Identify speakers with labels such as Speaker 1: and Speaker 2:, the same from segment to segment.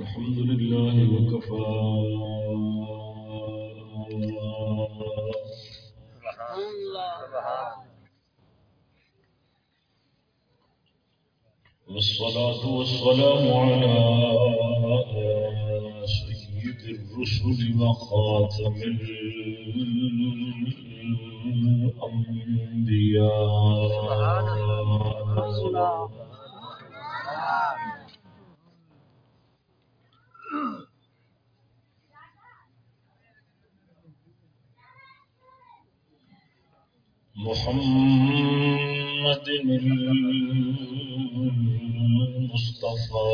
Speaker 1: الحمد لله وكفى. والصلاة والسلام على سيد الرسل وخاتم الأنبياء. محمد المصطفى.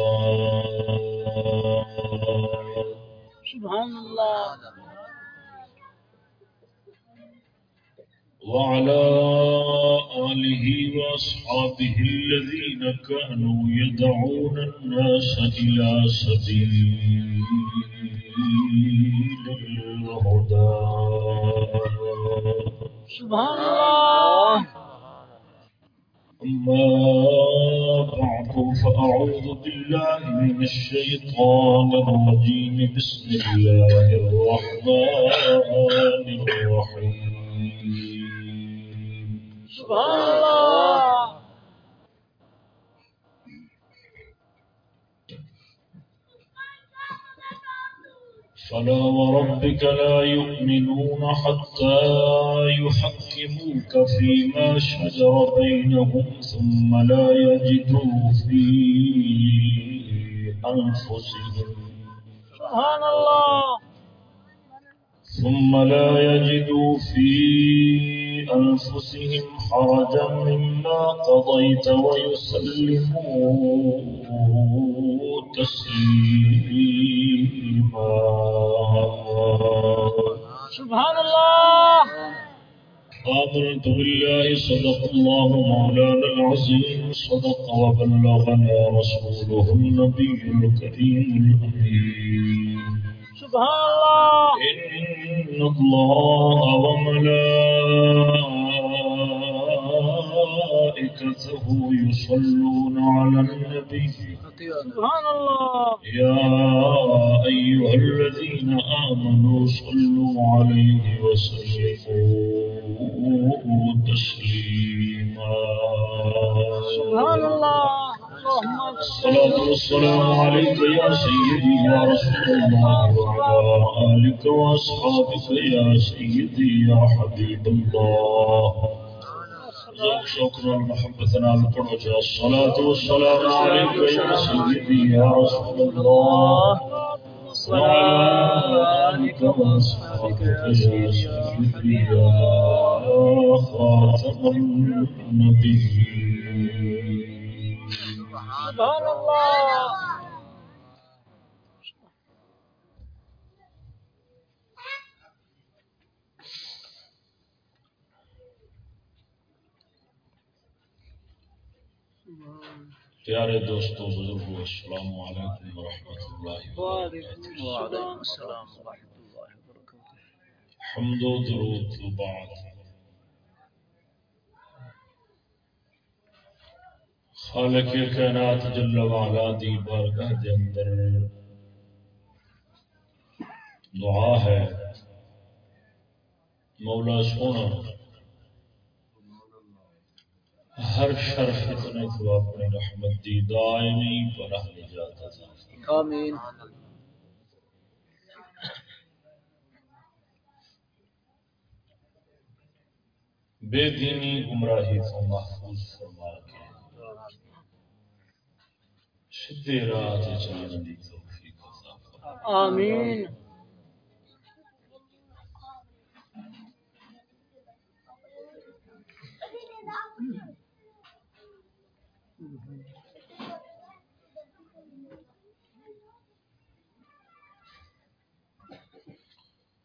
Speaker 2: سبحان الله
Speaker 1: وعلى آله وأصحابه الذين كانوا يدعون الناس إلى سبيل الهدى
Speaker 2: سبحان الله
Speaker 1: أما بعد فأعوذ بالله من الشيطان الرجيم بسم الله الرحمن الرحيم
Speaker 2: سبحان الله
Speaker 1: فلا وربك لا يؤمنون حتى يحكموك فيما شجر بينهم ثم لا يجدوا في أنفسهم.
Speaker 2: سبحان الله.
Speaker 1: ثم لا يجدوا في أنفسهم حرجا مما قضيت ويسلموا تسليما.
Speaker 2: سبحان الله.
Speaker 1: آمنت بالله صدق الله مولانا العظيم صدق وبلغنا رسوله النبي الكريم الأمين.
Speaker 2: سبحان الله
Speaker 1: إن الله وملائكته يصلون على النبي.
Speaker 2: سبحان الله
Speaker 1: يا أيها الذين آمنوا صلوا عليه وسلموا تسليما.
Speaker 2: سبحان الله
Speaker 1: الصلاة والسلام عليك يا سيدي يا رسول الله وعلى آلك وأصحابك يا سيدي يا حبيب الله ذوق والسلام رسول الله خاتم النبيين
Speaker 2: سبحان الله
Speaker 1: پیارے دوستو بزرگو السلام علیکم ورحمۃ اللہ
Speaker 2: وعلیکم
Speaker 1: وبرکاتہ۔
Speaker 2: السلام
Speaker 3: السلام ورحمۃ اللہ وبرکاتہ۔
Speaker 1: حمد و درود تو بعد۔ خالق کائنات جل وعلا دی بارگاہ دے اندر دعا ہے۔ مولا سونا ہر شر فتنے کو اپنی رحمت دی دائمی پناہ نجات عطا فرما
Speaker 3: آمین۔
Speaker 1: بے دینی گمراہی کو محفوظ فرما کے سیدھے راہ تے چلنے دی توفیق عطا فرما
Speaker 2: آمین.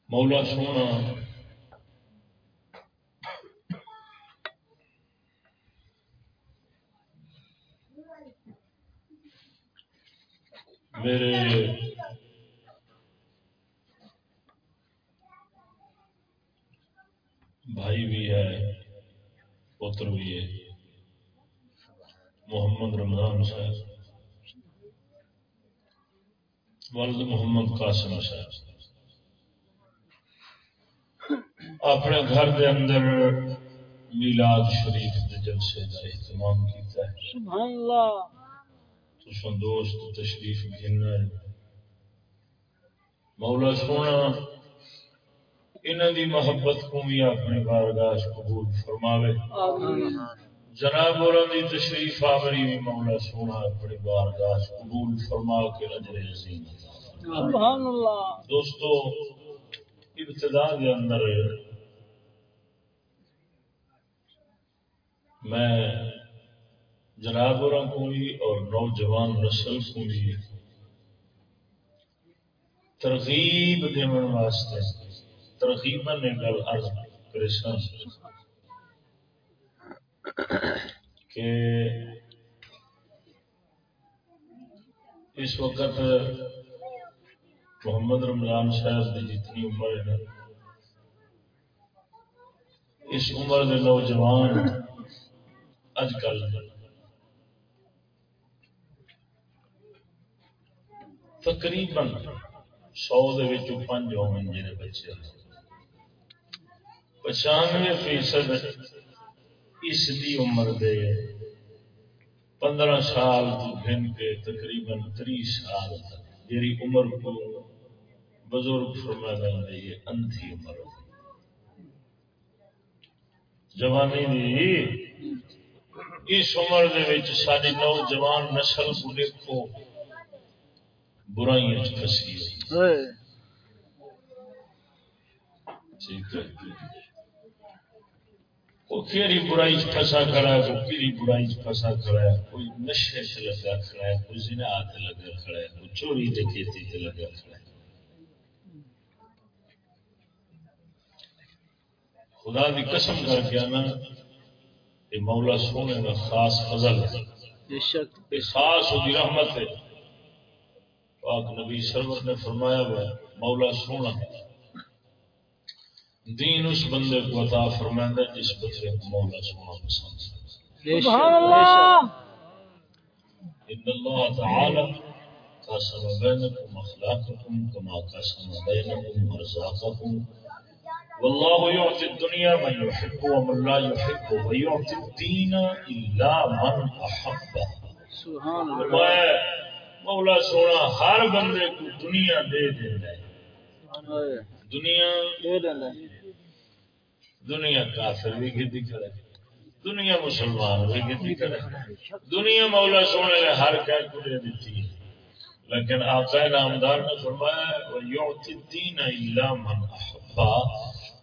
Speaker 1: مولا سونا میرے بھائی بھی ہے، پتر بھی ہے۔ محمد رمضان صاحب۔ ولد محمد قاسم صاحب۔ اپنے گھر دے اندر میلاد شریف دے جلسے کا اہتمام کیتا ہے۔
Speaker 2: سبحان اللہ۔
Speaker 1: تساں دوست تشریف گھننا ہے مولا سونا انہاں دی محبت کو بھی اپنے بارگاہ قبول فرماوے۔ جناب اور دی تشریف آوری بھی مولا سونا اپنی بارگاہ قبول فرما کے اجر عظیم۔
Speaker 2: سبحان اللہ۔
Speaker 1: دوستو ابتدا کے اندر میں جناب اور کو بھی اور نوجوان نسل کو بھی ترغیب دیون واسطے، ترغیب نے گل عرض کرساں کہ اس وقت محمد رمضان صاحب کی جتنی عمر ہے نا، اس عمر کے نوجوان اج کل تقریباً سو پانچ ہومن جی بچے پچانوے فیصد اس دی عمر دے پندرہ سال تو گھن کے تقریباً تری سال تک جیری عمر کو بزرگ فرما ہے یہ انتھی عمر جوانی دی اس عمر دے ساری نوجوان نسل کو دیکھو برائیاں چ پھسی ہوئی
Speaker 3: اے
Speaker 1: ٹھیک ہے وہ کیڑی برائی چ پھسا کھڑا ہے کوئی کیڑی برائی چ پھسا کھڑا ہے کوئی نشے سے لگا کھڑا ہے کوئی زنا تے لگا کھڑا ہے کوئی چوری ڈکیتی تے لگا کھڑا ہے۔ خدا دی قسم کر کے نا یہ مولا سونے کا خاص فضل ہے۔ خاص رحمت ہے۔ پاک نبی سرور نے فرمایا ہوا ہے مولا سونا دین اس بندے کو عطا فرمائے جس بندے کو مولا سونا پسند
Speaker 2: سبحان اللہ۔
Speaker 1: ان اللہ تعالی قسم بینکم اخلاقکم کما قسم بینکم ارزاقکم۔ والله يعطي الدنيا من يحب ومن لا يحب ويعطي الدين الا من احبه
Speaker 3: سبحان اللہ۔
Speaker 1: مولا سونا ہر بندے کو دنیا دے دینا ہے۔ دنیا
Speaker 3: دے
Speaker 1: دنیا کافر بھی گدی کرے دنیا مسلمان بھی گدی کرے دنیا مولا سونے نے ہر کہہ کو دے دیتی ہے۔ لیکن آقا نامدار نے فرمایا وَيُعْتِ الدِّينَ إِلَّا مَنْ أَحْبَّ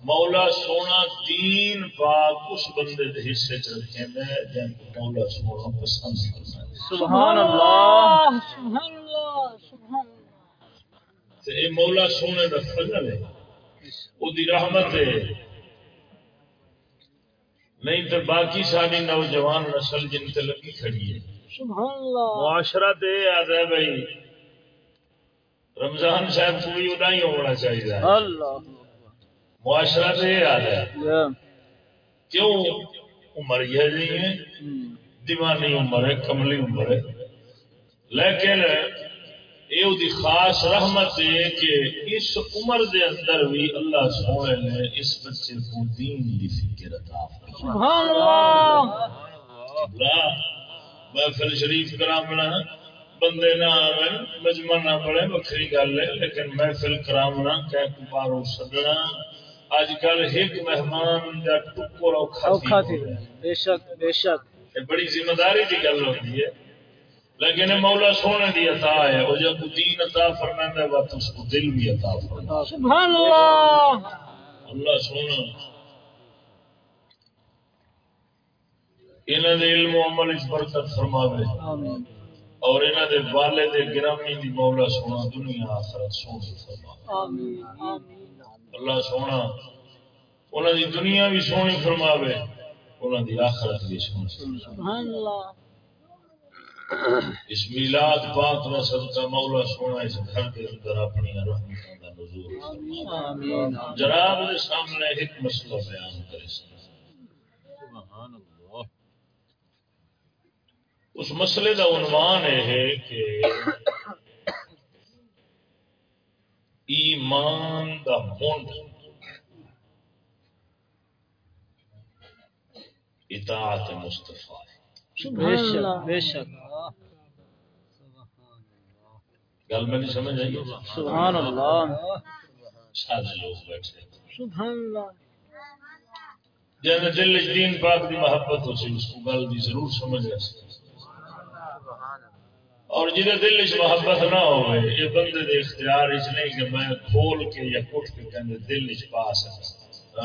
Speaker 1: مولا سونا دین پاک اس بندے دے حصے چ رکھے ہے جن کو مولا سونا پسند کرتا ہے
Speaker 3: سبحان اللہ۔
Speaker 2: سبحان اللہ سبحان اللہ
Speaker 1: تے اے مولا سونے دا فضل ہے او دی رحمت ہے۔ نہیں تو باقی ساری نوجوان نسل جن تے لگی کھڑی ہے۔
Speaker 2: سبحان اللہ۔
Speaker 1: معاشرہ تے ہے بھائی رمضان صاحب کو بھی ادا ہی ہونا چاہیے۔
Speaker 3: اللہ۔
Speaker 1: معاشرہ تے یاد ہے۔
Speaker 3: یا
Speaker 1: کیوں عمر یہ نہیں ہے؟ دیوانی عمر ہے کملی عمر ہے۔ لیکن یہ دی خاص رحمت ہے کہ اس عمر دے اندر بھی اللہ سونے نے اس بچے کو دین دی فکر عطا
Speaker 2: سبحان اللہ۔
Speaker 1: محفل شریف کرامنا بندے نہ آویں مجمع نہ پڑے بکری گل ہے لیکن محفل کرامنا کہ بارو سدنا۔ اج کل ایک مہمان دا ٹکر اوکھا تھی
Speaker 3: بے شک بے شک۔
Speaker 1: بڑی ذمہ داری کی گل ہوتی ہے۔ لیکن مولا سونے دی عطا ہے۔ جب دین عطا فرمائندا ہے وقت اس کو دل بھی عطا فرمائے
Speaker 2: سبحان اللہ۔
Speaker 1: اللہ سونا۔ انہاں دے علم و عمل وچ برکت فرماوے۔
Speaker 3: آمین۔
Speaker 1: اور انہاں دے والد گرامی دی مولا سونا دنیا آخرت سونی فرماوے۔
Speaker 2: آمین۔ آمین۔
Speaker 1: اللہ سونا انہاں دی دنیا بھی سونی فرماوے انہاں دی آخرت بھی سونی
Speaker 2: سبحان اللہ
Speaker 1: اس میلاد پاک صدقہ مولا سونا اس گھر کے اندر اپنی رحمتوں کا نزول فرماوے جناب کے سامنے ایک مسئلہ بیان کرے اس مسئلے کا عنوان یہ ہے کہ ایمان دا منڈ اطاعت مصطفیٰ۔
Speaker 3: بے شک
Speaker 2: اللہ
Speaker 3: بے شک۔
Speaker 1: گل میں نہیں سمجھ آئی؟
Speaker 3: سبحان اللہ۔
Speaker 1: سارے لوگ بیٹھے
Speaker 2: سبحان اللہ۔
Speaker 1: جن دل دین پاک دی محبت ہو سی اس کو گل دی ضرور سمجھ آ سی اور جہاں دل وچ محبت نہ ہوئے، یہ بندے دے اختیار وچ نہیں کہ میں کھول کے یا کٹ کے کہندے دل وچ پا سکتا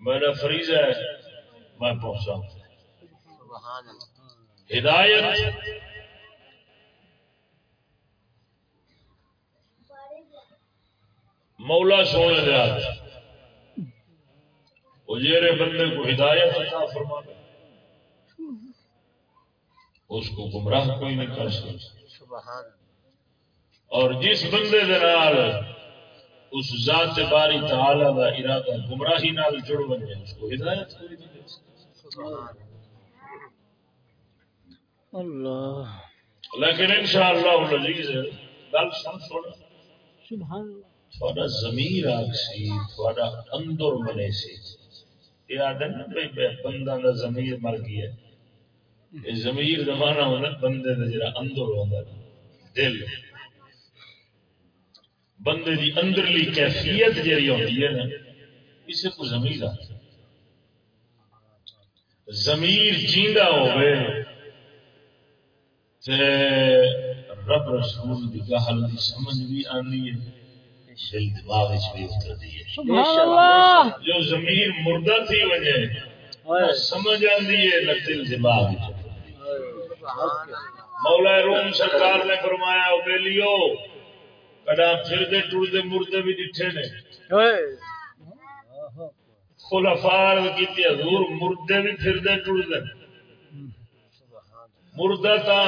Speaker 1: میرا فریضہ ہے، میں پہنچاؤں۔ ہدایت۔ مولا سونے دے ہاتھ وہ جیرے بندے کو ہدایت عطا فرما دے اس کو گمراہ کوئی نہیں کر سکتا۔ اور جس بندے دے نال اس ذات باری تعالی دا ارادہ گمراہی نال جڑ بن جائے اس کو ہدایت کوئی نہیں دے سکتا۔
Speaker 3: اللہ۔
Speaker 1: لیکن انشاءاللہ العزیز گل سن سن۔
Speaker 2: سبحان اللہ۔
Speaker 1: تھوڑا ضمیر آگ سی تھوڑا اندر منے سی۔ یہ نا بندہ دا ضمیر مر گیا۔ یہ ضمیر زمانہ ہونا بندے دا جرا اندر ہونا دل بندے دی اندرلی کیفیت جری ہوتی ہے نا اسے کو ضمیر آتا ضمیر جیندہ ہوئے تے رب رسول دی گہل دی سمجھ بھی آنی ہے دل دماغ وچ بھی اتر دی ہے
Speaker 2: سبحان اللہ
Speaker 1: جو ضمیر مردہ تھی وجہ سمجھ آندی ہے نہ دل دماغ وچ ہے۔ مولا روم سرکار نے فرمایا او بیلیو کڈا پھر دے ٹر دے مردے بھی ڈٹھے نے۔ خلفاء کیتی حضور مردے بھی پھر دے ٹر دے مردہ تا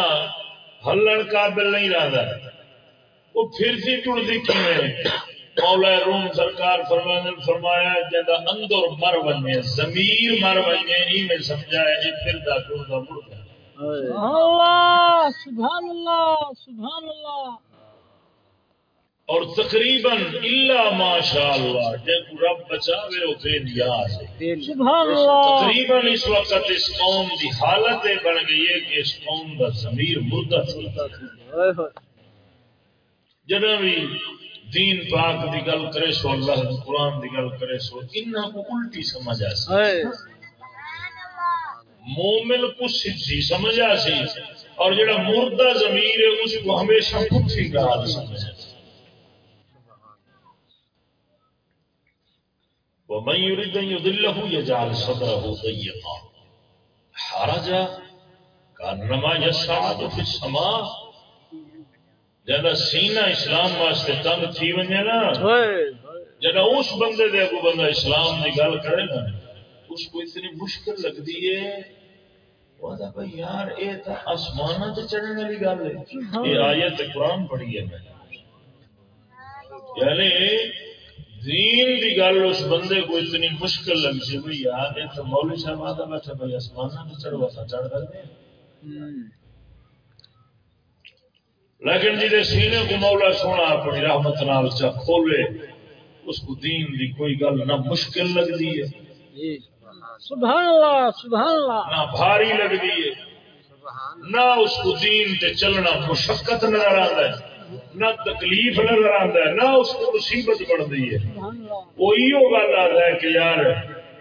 Speaker 1: ہلن قابل نہیں وہ پھر سی ٹر دی کیویں؟ مولا روم سرکار فرمانے فرمایا جدا اندر مر بنے ضمیر مر بنے ہی میں سمجھایا پھر دا ٹر دا مردہ
Speaker 2: اللہ سبحان اللہ سبحان اللہ
Speaker 1: اور تقریباً الا ماشاء اللہ کو رب بچاوے بے نیاز ہے۔ تقریباً اس وقت اس قوم دی حالت یہ بن گئی ہے کہ اس قوم دا ضمیر مردہ جدہ بھی دین پاک دی گل کرے سو اللہ قرآن دی گل کرے سو انہاں کو الٹی سمجھ آ سی مومن کو سچی سمجھ آ سی اور جڑا مردہ ضمیر ہے اس کو ہمیشہ پٹھی گال سمجھ آ سی۔ ومن يريد ان يضله يجعل صدره ضيقا۔ حرجا كانما يصعد في السماء۔ جدا سینہ اسلام واسطے تنگ تھی ونجے نا جدا اس بندے دے کو بندہ اسلام دی گل کرے نا اس کو اتنی مشکل لگتی ہے۔ بھائی یار اے تا آسمانہ تے چڑھنے والی گل ہے۔ یہ آیت قرآن پڑھی ہے میں۔ یعنی دین دی گل اس بندے کو اتنی مشکل لگ سی بھائی یار یہ تو مولوی صاحب آتا بیٹھا بھائی آسمانہ تے چڑھوا تھا چڑھ کر لیکن جی سینے کو مولا سونا اپنی رحمت نال چا کھولے اس کو دین دی کوئی گل نہ مشکل لگتی ہے۔
Speaker 2: سبحان اللہ سبحان اللہ۔
Speaker 1: نہ بھاری لگتی ہے۔ نہ اس کو دین تے چلنا مشقت نظر آتا ہے نہ تکلیف نظر آتا ہے نہ اس کو مصیبت بڑھتی ہے۔
Speaker 2: سبحان اللہ۔
Speaker 1: وہ ایو گل آتا ہے کہ یار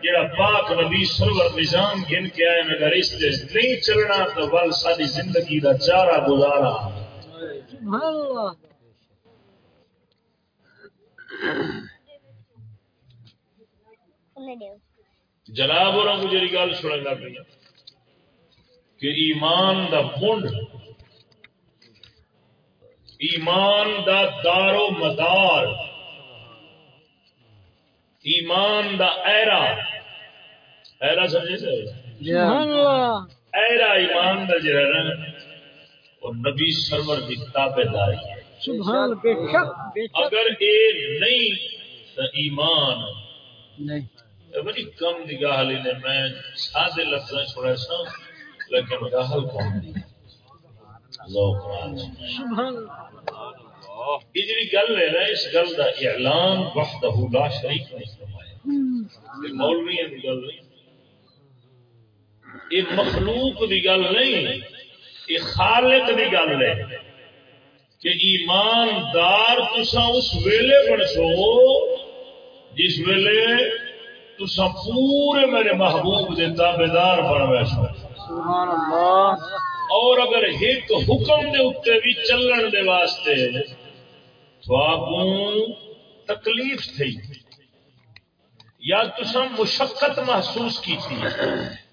Speaker 1: جڑا پاک نبی سرور نظام گن کے آئے میں اس سے نہیں چلنا تو بل ساری زندگی کا چارہ گزارا۔
Speaker 2: سبحان اللہ۔
Speaker 1: جناب اور جی گل سننے لگ پی کہ ایمان دا منڈ ایمان دا دار و مدار ایمان دا ایرا ایرا سمجھے سے ایرا ایمان دا جڑا ہے نا وہ نبی سرور کی تابے داری ہے۔
Speaker 2: سبحان اللہ بے شک بے شک۔
Speaker 1: اگر اے نہیں تو ایمان
Speaker 3: نہیں۔
Speaker 1: بڑی کم دی گاہلی نے میں سادے لفظ چھوڑا سا لیکن گاہل کون دی؟ ذوق راج
Speaker 2: سبحان اللہ۔
Speaker 1: یہ جی گل ہے نا اس گل کا اعلان وحدہ لا شریک نہیں فرمایا۔ یہ مولویوں کی گل نہیں۔ یہ مخلوق کی گل نہیں یہ خالق کی گل ہے کہ ایماندار تسا اس ویلے بنسو جس ویلے تسا پورے میرے محبوب کے تابے دار بن بیسو
Speaker 3: سبحان اللہ
Speaker 1: اور اگر ایک حکم دے اتنے بھی چلن دے واسطے تو آپ تکلیف تھی یا تسا مشقت محسوس کی تھی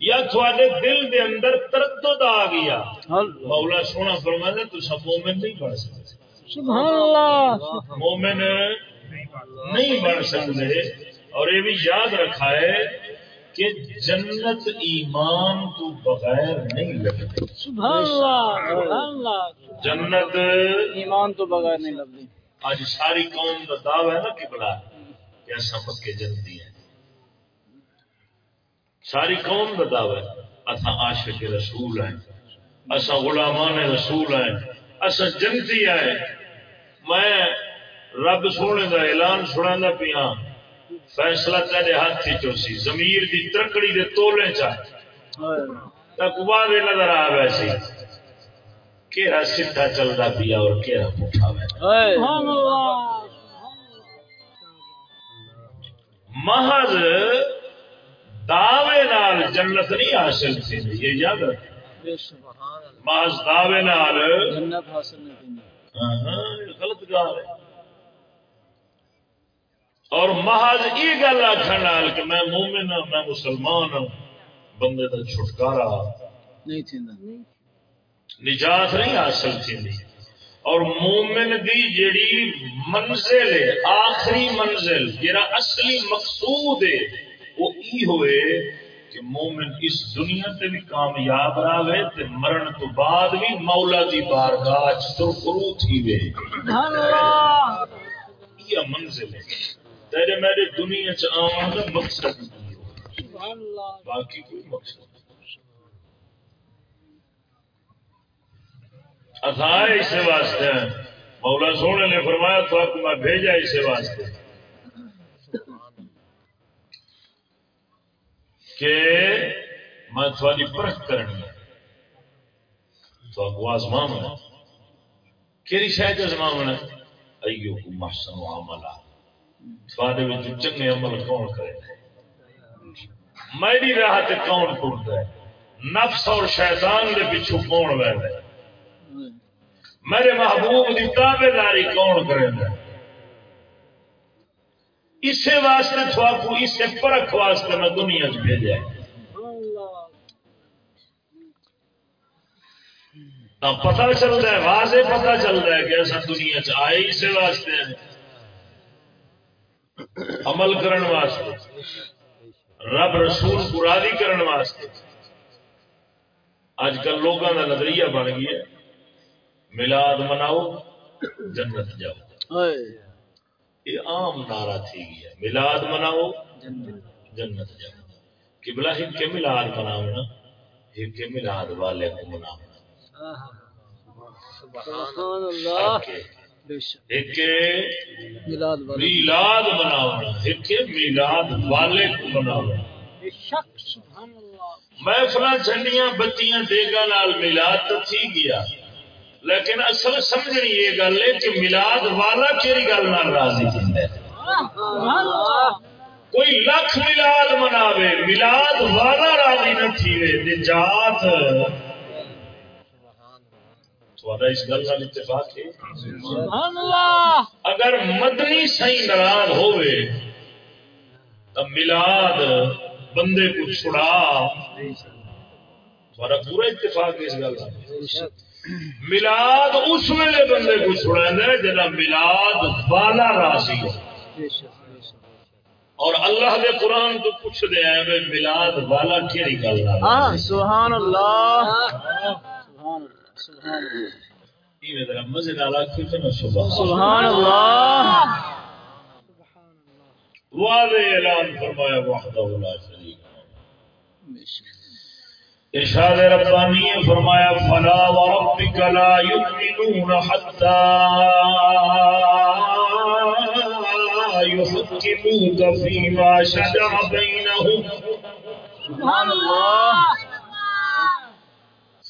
Speaker 1: یا تھوڑے دل دے اندر تردد آ گیا۔ مولا سونا فرمانا تسا مومن نہیں بن سکتے۔
Speaker 2: سبحان اللہ
Speaker 1: مومن نہیں بن سکتے۔ اور یہ بھی یاد رکھا ہے کہ جنت ایمان تو بغیر نہیں لگتی
Speaker 2: سبحان اللہ سبحان اللہ
Speaker 1: جنت
Speaker 3: ایمان تو بغیر نہیں لگتی
Speaker 1: آج ساری قوم کا دعوی ہے نا کہ بلا کہ ایسا پکے جنتی ہیں ساری قوم کا دعوی ہے۔ اصا عاشق رسول ہیں اصا غلامان رسول ہیں اصا جنتی ہیں۔ میں رب سونے کا اعلان سنا پیا۔ فیصلہ تیرے ہاتھ چو سی؟ زمیر دی ترکڑی دے تولے چاہے تک بعد نظر آ ویسی کہڑا سیدھا چلتا پیا اور کہڑا پٹھا ہوا محض دعوے نال جنت نہیں حاصل تھی۔ یہ یاد محض دعوے نال۔
Speaker 3: جنت حاصل نہیں
Speaker 1: غلط گال ہے۔ اور محض یہ گل آخر کہ میں مومن ہوں میں مسلمان ہوں بندے کا چھٹکارا نجات نہیں حاصل تھی اور مومن دی جڑی منزل ہے آخری منزل جڑا اصلی مقصود ہے وہ ای ہوئے کہ مومن اس دنیا تے بھی کامیاب رہے تے مرن تو بعد بھی مولا دی بارگاہ چ سرخرو تھی وے
Speaker 2: سبحان اللہ۔
Speaker 1: یہ منزل ہے۔ تیرے میرے دنیا چ آن دا مقصد باقی کوئی مقصد اتھائے اسے واسطے ہیں۔ مولا سونے نے فرمایا تو آپ کو میں بھیجا اسے واسطے۔ کہ میں تھوڑی پرکھ کرنی ہے۔ تو آپ کو آزماؤں کیری شاید آزماؤں ایو کو محسن و عملہ۔ تھوڑے میں چنگے عمل کون کرے؟ میری راہ تے کون ٹرتا ہے؟ نفس اور شیطان دے پیچھو کون وہدا ہے میرے محبوب کی تابے داری کون کرے گا اسے واسطے تو آپ کو اسے پرکھ واسطے میں دنیا چ بھیجا ہے۔
Speaker 2: سبحان
Speaker 1: چلتا ہے، واضح پتہ چلتا ہے کہ ایسا دنیا چ آئے اسے واسطے۔ ہیں عمل کرن واسطے رب رسول کو راضی کرن واسطے۔ اج کل لوگوں کا نظریہ بن گیا ملاد مناؤ جنت جاؤ۔ یہ عام نعرہ تھی گیا ملاد مناؤ جنت جاؤ۔ قبلہ ہی کے ملاد مناؤ نا ہی کے ملاد والے کو مناؤ۔
Speaker 2: سبحان اللہ۔
Speaker 1: ایک
Speaker 3: ملاد
Speaker 1: میلاد مناؤ ایک میلاد والے کو محفل جھنڈیاں بتیاں دیگا نال میلاد تو تھی گیا۔ لیکن اصل سمجھنی یہ گل ہے کہ میلاد والا کیڑی گل نال راضی ہے؟ کوئی لکھ میلاد مناوے میلاد والا راضی نہ تھیوے نجات اس گل نال اتفاق ہے۔
Speaker 2: سبحان اللہ۔
Speaker 1: اگر مدنی صحیح ناراض ہوئے تو میلاد بندے کو چھڑا۔ تھوڑا پورا اتفاق ہے اس گل کا ملاد اس ویلے بندے کو چھڑا ہے جنا ملاد والا راضی
Speaker 3: بے شک
Speaker 1: اور اللہ دے قرآن تو پوچھ بے ملاد والا کیڑی گل ہے
Speaker 3: ہاں سبحان اللہ۔ سبحان اللہ۔ سبحان اللہ.
Speaker 1: اعلان فرمایا وحدہ لا شریک ارشاد ربانی فرمایا فلا وربک لا یؤمنون حتى يحكموك فيما شجر بينهم
Speaker 2: سبحان اللہ.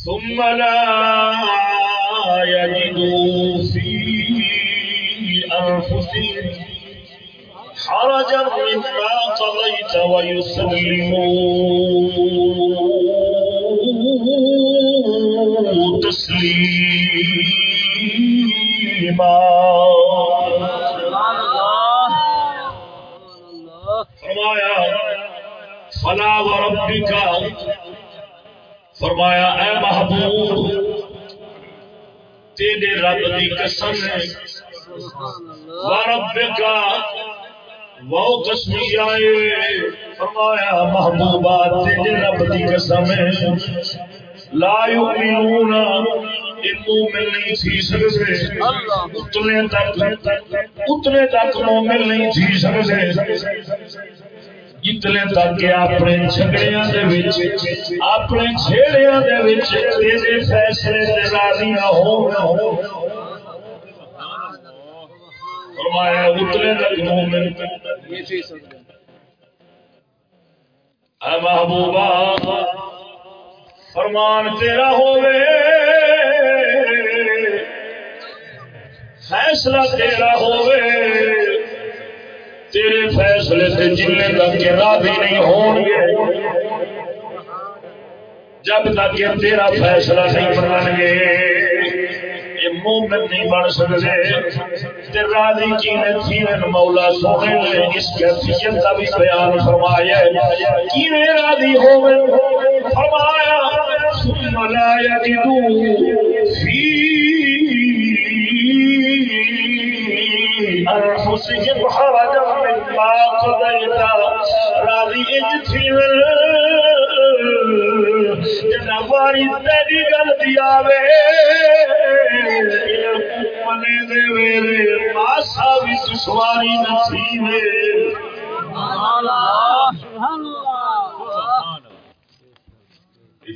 Speaker 1: ثم لا يجدوا في أنفسهم حرجا مما قضيت ويسلموا تسليما. فرمایا فلا وربك فرمایا، اے محبوب، تیرے رب دی قسم ہے.
Speaker 2: سبحان الله
Speaker 1: وہ قسمی آئے. فرمایا محبوبہ تیرے رب دی قسم ہے. لا یؤمنون مومن نہیں تھی سکتے. اتنے تک اتنے تک مومن نہیں تھی سکتے. جتنے تک اپنے جھگڑیاں دے وچ اپنے چھیڑیاں دے وچ تیرے فیصلے تے راضی نہ فرمایا اتنے تک مومن اے محبوبہ فرمان تیرا ہوئے فیصلہ تیرا ہوئے تیرے فیصلے سے جن تک کہ راضی نہیں ہون گے. جب تک کہ تیرا فیصلہ نہیں بنن گے، یہ مومن نہیں بن سکتے. تے راضی کینے تھیون مولا سونے نے اس کیفیت کا بھی بیان فرمایا ہے. کینے راضی ہوئے فرمایا، ثم لا یجدو فی انفسهم حرجا مما قضيت راضی اج جنا باری تیری گل دیا وے منے دے ویلے ماسا بھی دشواری نصیب
Speaker 2: سبحان الله سبحان الله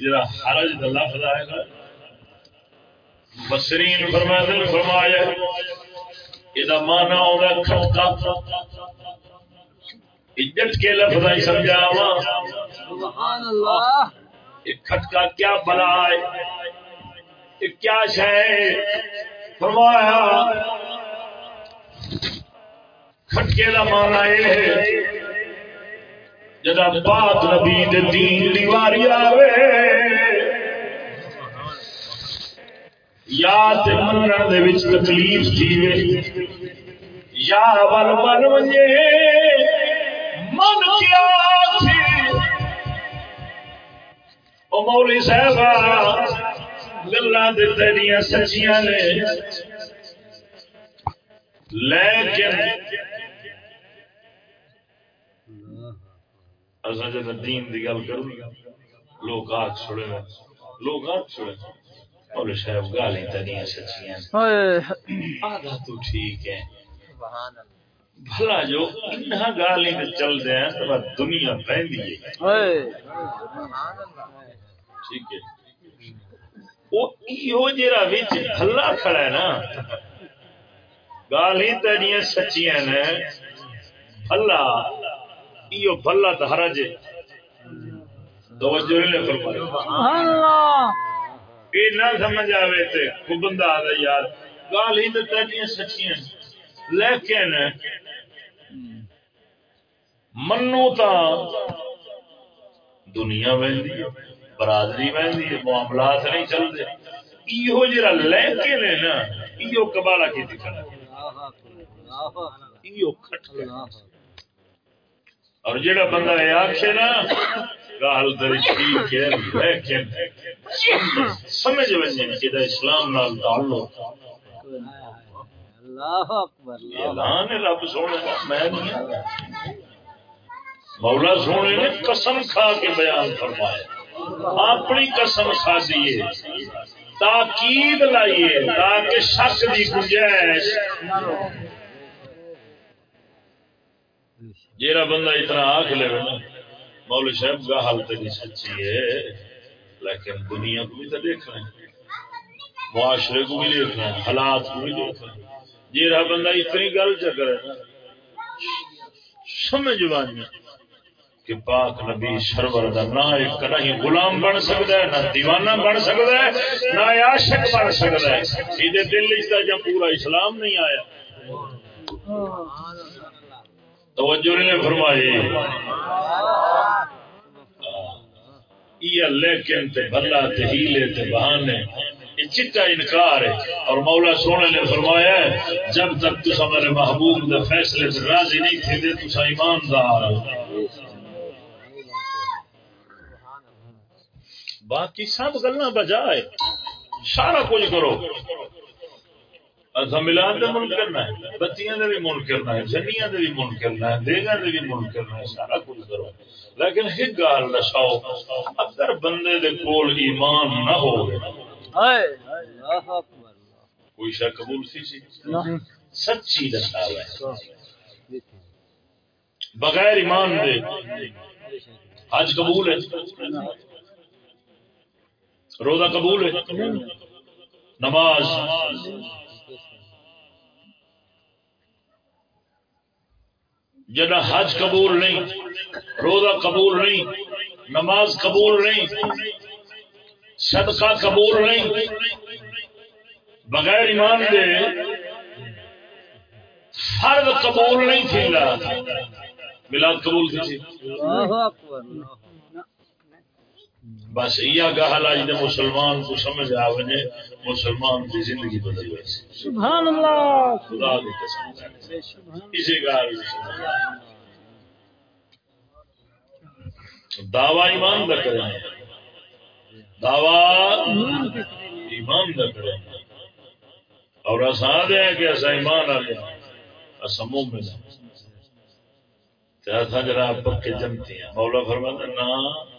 Speaker 1: جرا حرج دا لفظ آئے بسرین فرمائے فرمایا یہ مانا ہوگا کھٹکا عزت کے لفظ ہی سمجھاوا
Speaker 2: سبحان الله
Speaker 1: یہ کھٹکا کیا بلا ہے یہ کیا شے فرمایا کھٹکے کا مانا یہ جدا پاک نبی دین دی واری آوے یا تے منن دے وچ تکلیف تھیوے یا ول من ونجے۔ من کیا تھی؟ او مولی صاحب گلاں دے تیریاں سچیاں نے۔ لیکن اصل جب دین دی گل کروں، لوگ آگ چھوڑے لوگ آگ چھوڑے اور شاید گالیں تنیاں سچیاں۔ آدھا تو ٹھیک ہے۔ بھلا جو انہا گالیں تے چل دے ہیں تو دنیا پہندی ہے۔ ٹھیک ہے۔ وہ وچ بھلا کھڑا ہے نا۔ گالیں تنیاں سچیاں نے۔ بھلا ایو بھلا تو ہے توجہ نہیں فرمائی۔
Speaker 2: سبحان الله
Speaker 1: یہ نہ سمجھ آئے تے کو بندہ آدھا یار گال ہی تو سچیاں لیکن منو تا دنیا برادری وہدی معاملات نہیں چلتے۔ ایو جرا لیکن ہے نا ایو کبالا کی ایو کھٹکا اور جڑا بندہ یہ آخے نا گال تری ٹھیک ہے لیکن سمجھ کہ اسلام نال تعلق۔
Speaker 2: اللہ اکبر
Speaker 1: اعلان ہے رب سونے کا میں نہیں ہوں۔ مولا سونے نے قسم کھا کے بیان فرمایا۔ اپنی قسم کھا دیے تاکید لائیے تاکہ شک دی گنجائش جیرا بندہ اتنا آخ لے نا مول صاحب کا حال تو نہیں سچی ہے، لیکن دنیا کو بھی تو دیکھنا ہے، معاشرے کو بھی دیکھنا ہے، حالات کو بھی دیکھنا ہے۔ جیرا بندہ اتنی گل چکر ہے نا، سمجھ والی کہ پاک نبی سرور دا نہ ایک نہیں غلام بن سکتا ہے، نہ دیوانہ بن سکتا ہے، نہ عاشق بن سکتا ہے۔ یہ دل لکھتا جب پورا اسلام نہیں آیا۔ توجہ نے فرمائی۔ یہ لیکن تے بھلا تے ہیلے تے بہانے، یہ چٹا انکار ہے۔ اور مولا سونے نے فرمایا ہے، جب تک تو میرے محبوب دے فیصلے سے راضی نہیں تھے، دے تو ایماندار باقی سب گلا بجائے، سارا کچھ کرو۔ اصا ملان دے من کرنا ہے بتیاں دے بھی من کرنا ہے جنیاں دے بھی من کرنا ہے دیگا دے بھی من کرنا ہے سارا کچھ کرو۔ لیکن ایک گال دساؤ اگر بندے دے کول ایمان نہ ہو کوئی شا قبول سی سی سچی دسا ہے۔ بغیر ایمان دے حج قبول ہے۔ روزہ قبول ہے۔ نماز۔ جنا حج قبول نہیں، روزہ قبول نہیں، نماز قبول نہیں، صدقہ قبول نہیں، بغیر ایمان دے فرد قبول نہیں تھی ملاد قبول تھی۔ بس یہ گل آج نے مسلمان کو سمجھ آ وجے مسلمان کی زندگی بدل گئی۔
Speaker 2: سبحان اللہ۔
Speaker 1: خدا کی قسم۔ اسی گل دعوی ایمان نہ کریں۔ دعوی ایمان نہ کریں۔ اور آسان ہے کہ ایسا ایمان آ گیا ایسا مومن ہے جرا پکے جمتی ہیں۔ مولا فرماتا نہ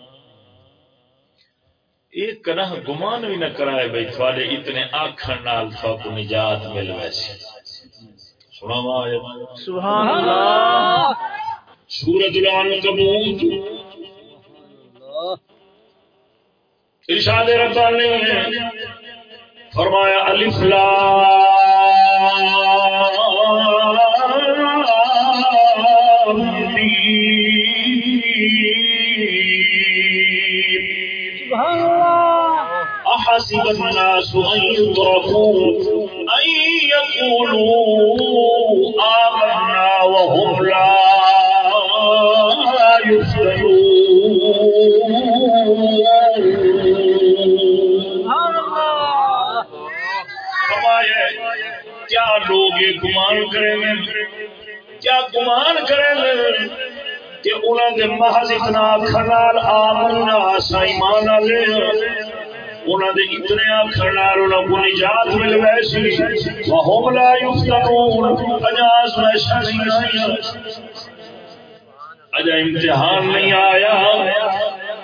Speaker 1: ایک کرا گمان بھی نہ کرائے بھائی تھوڑے اتنے آخر نال کو نجات مل ویسی سنا
Speaker 2: سبحان اللہ۔
Speaker 1: سورت العنکبوت۔ ارشاد ربانی نے فرمایا الف لام
Speaker 2: سبحان
Speaker 1: أحسب الناس أن يتركوا أن يقولوا آمنا وهم لا يفتنون کیا لوگ یہ گمان کریں گے؟ کیا گمان کریں گے کہ انہوں نے محض اتنا کھنال آمنا سا ایمان انہوں نے اتنے آخر نال کو نجات مل ویسی وہم لا یفتنون، اجاز نہیں۔ اجا امتحان نہیں آیا۔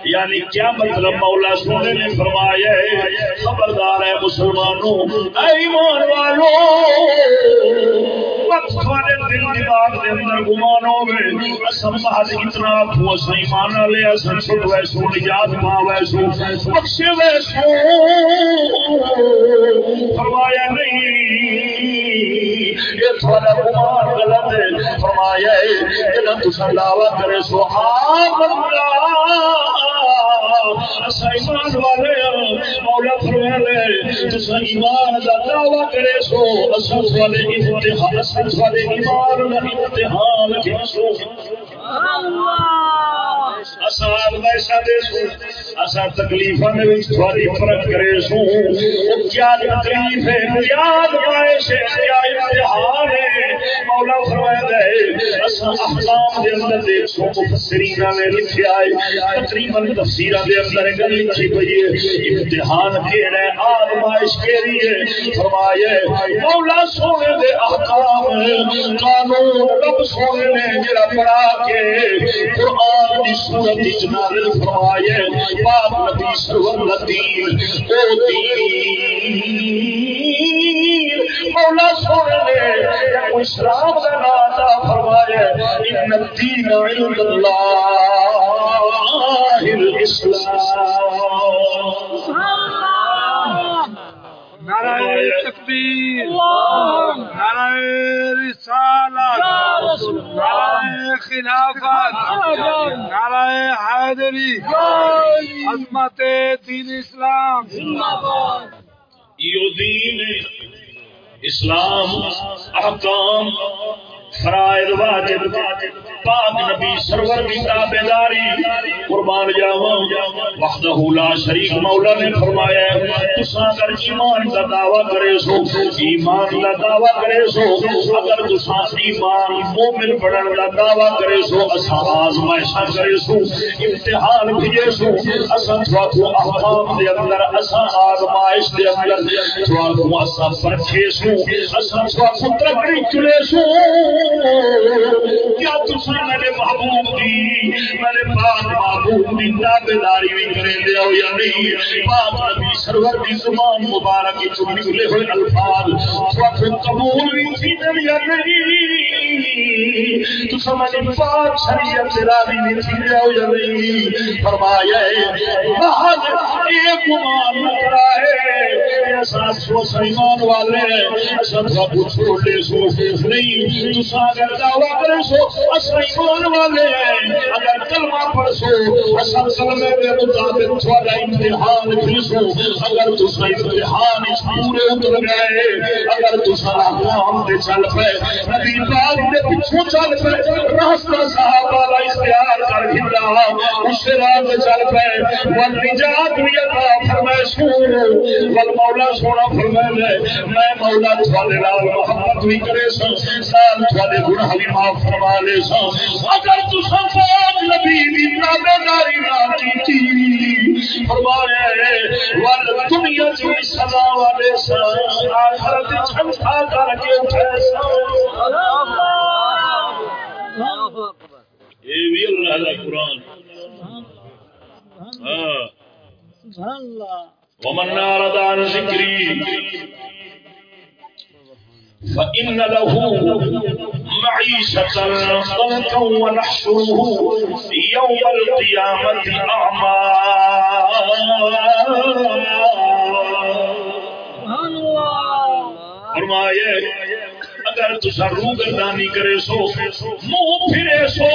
Speaker 1: یعنی کیا مطلب مولا سونے نے فرمایا ہے؟ خبردار ہے مسلمانوں، اے ایمان والو مت تھوڑے دل دماغ دے اندر گمان ہوے محض اتنا کو ایمان والے ویسو پا ویسو بخشے ویسو فرمایا نہیں، یہ تھوڑا گمان غلط ہے۔ فرمایا ہے کرے سو ہاں اسا ایمان والے مولا فرمائے تسا ایمان دا دعویٰ کرے سو اسا والے امتحان اسا والے ایمان دا امتحان کیسو
Speaker 2: سبحان اللہ!
Speaker 1: اصحاب پیسہ دے سو۔ تکلیفاں دے وچ تھوڑی فرق کرے سو۔ او کیا تکلیف ہے؟ کیا ہے کیا امتحان ہے؟ مولا فرمایا ہے احکام دے اندر دیکھ سو مفسرین نے لکھیا ہے۔ تقریباً تفسیراں دے اندر گل لکھی پئی ہے، امتحان کیڑا ہے؟ آزمائش کیڑی ہے؟ فرمایا مولا سونے دے احکام، قانون رب سونے نے جڑا پڑھا کے قرآن دی سورت وچ نازل فرمایا پاک نبی سرور الدین او دین مولا سونے نے یعنی شراب کا نام عطا فرمایا ان الدین عند اللہ الاسلام۔
Speaker 2: سبحان
Speaker 3: نعرہ تکبیر
Speaker 2: اللہ
Speaker 3: نعرہ رسالت
Speaker 2: یا رسول
Speaker 3: نعرہ خلافت نعرہ حیدری عظمت دین اسلام۔
Speaker 1: یہ دین اسلام احکام فرائض واجب، پاک نبی سرور کی تابیداری قربان جاواں وحدہ لا شریک مولا نے فرمایا تساں اگر ایمان کا دعویٰ کرے سو، ایمان کا دعویٰ کرے سو، اگر تساں ایمان مومن بنن کا دعویٰ کرے سو، اساں آزمائشاں کرے سو، امتحان بھیجے سو، اساں تھوڑا احکام دے اندر، اساں آزمائش دے اندر تھوڑا اساں پرکھے سو، اساں تھوڑا پتر چلے سو۔ کیا تسا میرے محبوب دی؟ میرے پاک محبوب دی تابیداری بھی کرے دے ہو یا نہیں؟ پاک نبی سرور دی زبان مبارک کی چ نکلے ہوئے الفاظ تو قبول بھی تھی یا نہیں؟ تسا میرے پاک شریعت سے راضی بھی تھی ہو یا نہیں؟ فرمایا ہے محض ایک گمان نہ کرا ہے ساتھ سو سیمان والے اچھا سب کا پوچھو لے سو نہیں تسا اگر دعویٰ کرے سو، اصل ایمان والے ہیں۔ اگر کلمہ پڑھ سو اصل کلمے کے مطابق تھوڑا امتحان پھر سو اگر تسا امتحان اس پورے اتر گئے، اگر تسا احکام دے چل پے، نبی پاک دے پیچھے چل پے، راستہ صحابہ دا اختیار کر گھلا اس راہ تے چل پے۔ ون نجات بھی عطا فرمائے سو ول مولا سونا فرمائے میں مولا تھوڑے نال محبت بھی کرے سو سال تھوڑے گناہ بھی معاف فرما لے سا۔ اگر تو پاک نبی دی تابعداری نہ کیتی فرمایا ہے ول دنیا جو سزا والے سا آخرت چھنٹا کر کے اٹھے سا۔ اے بھی اللہ دا قرآن۔ ہاں۔
Speaker 2: سبحان اللہ۔
Speaker 1: ومن أعرض عن ذكري فإن له معيشة ضنكا ونحشره يوم القيامة أعمى. فرمایا اگر تسا روح گردانی کرے سو، منہ پھرے سو۔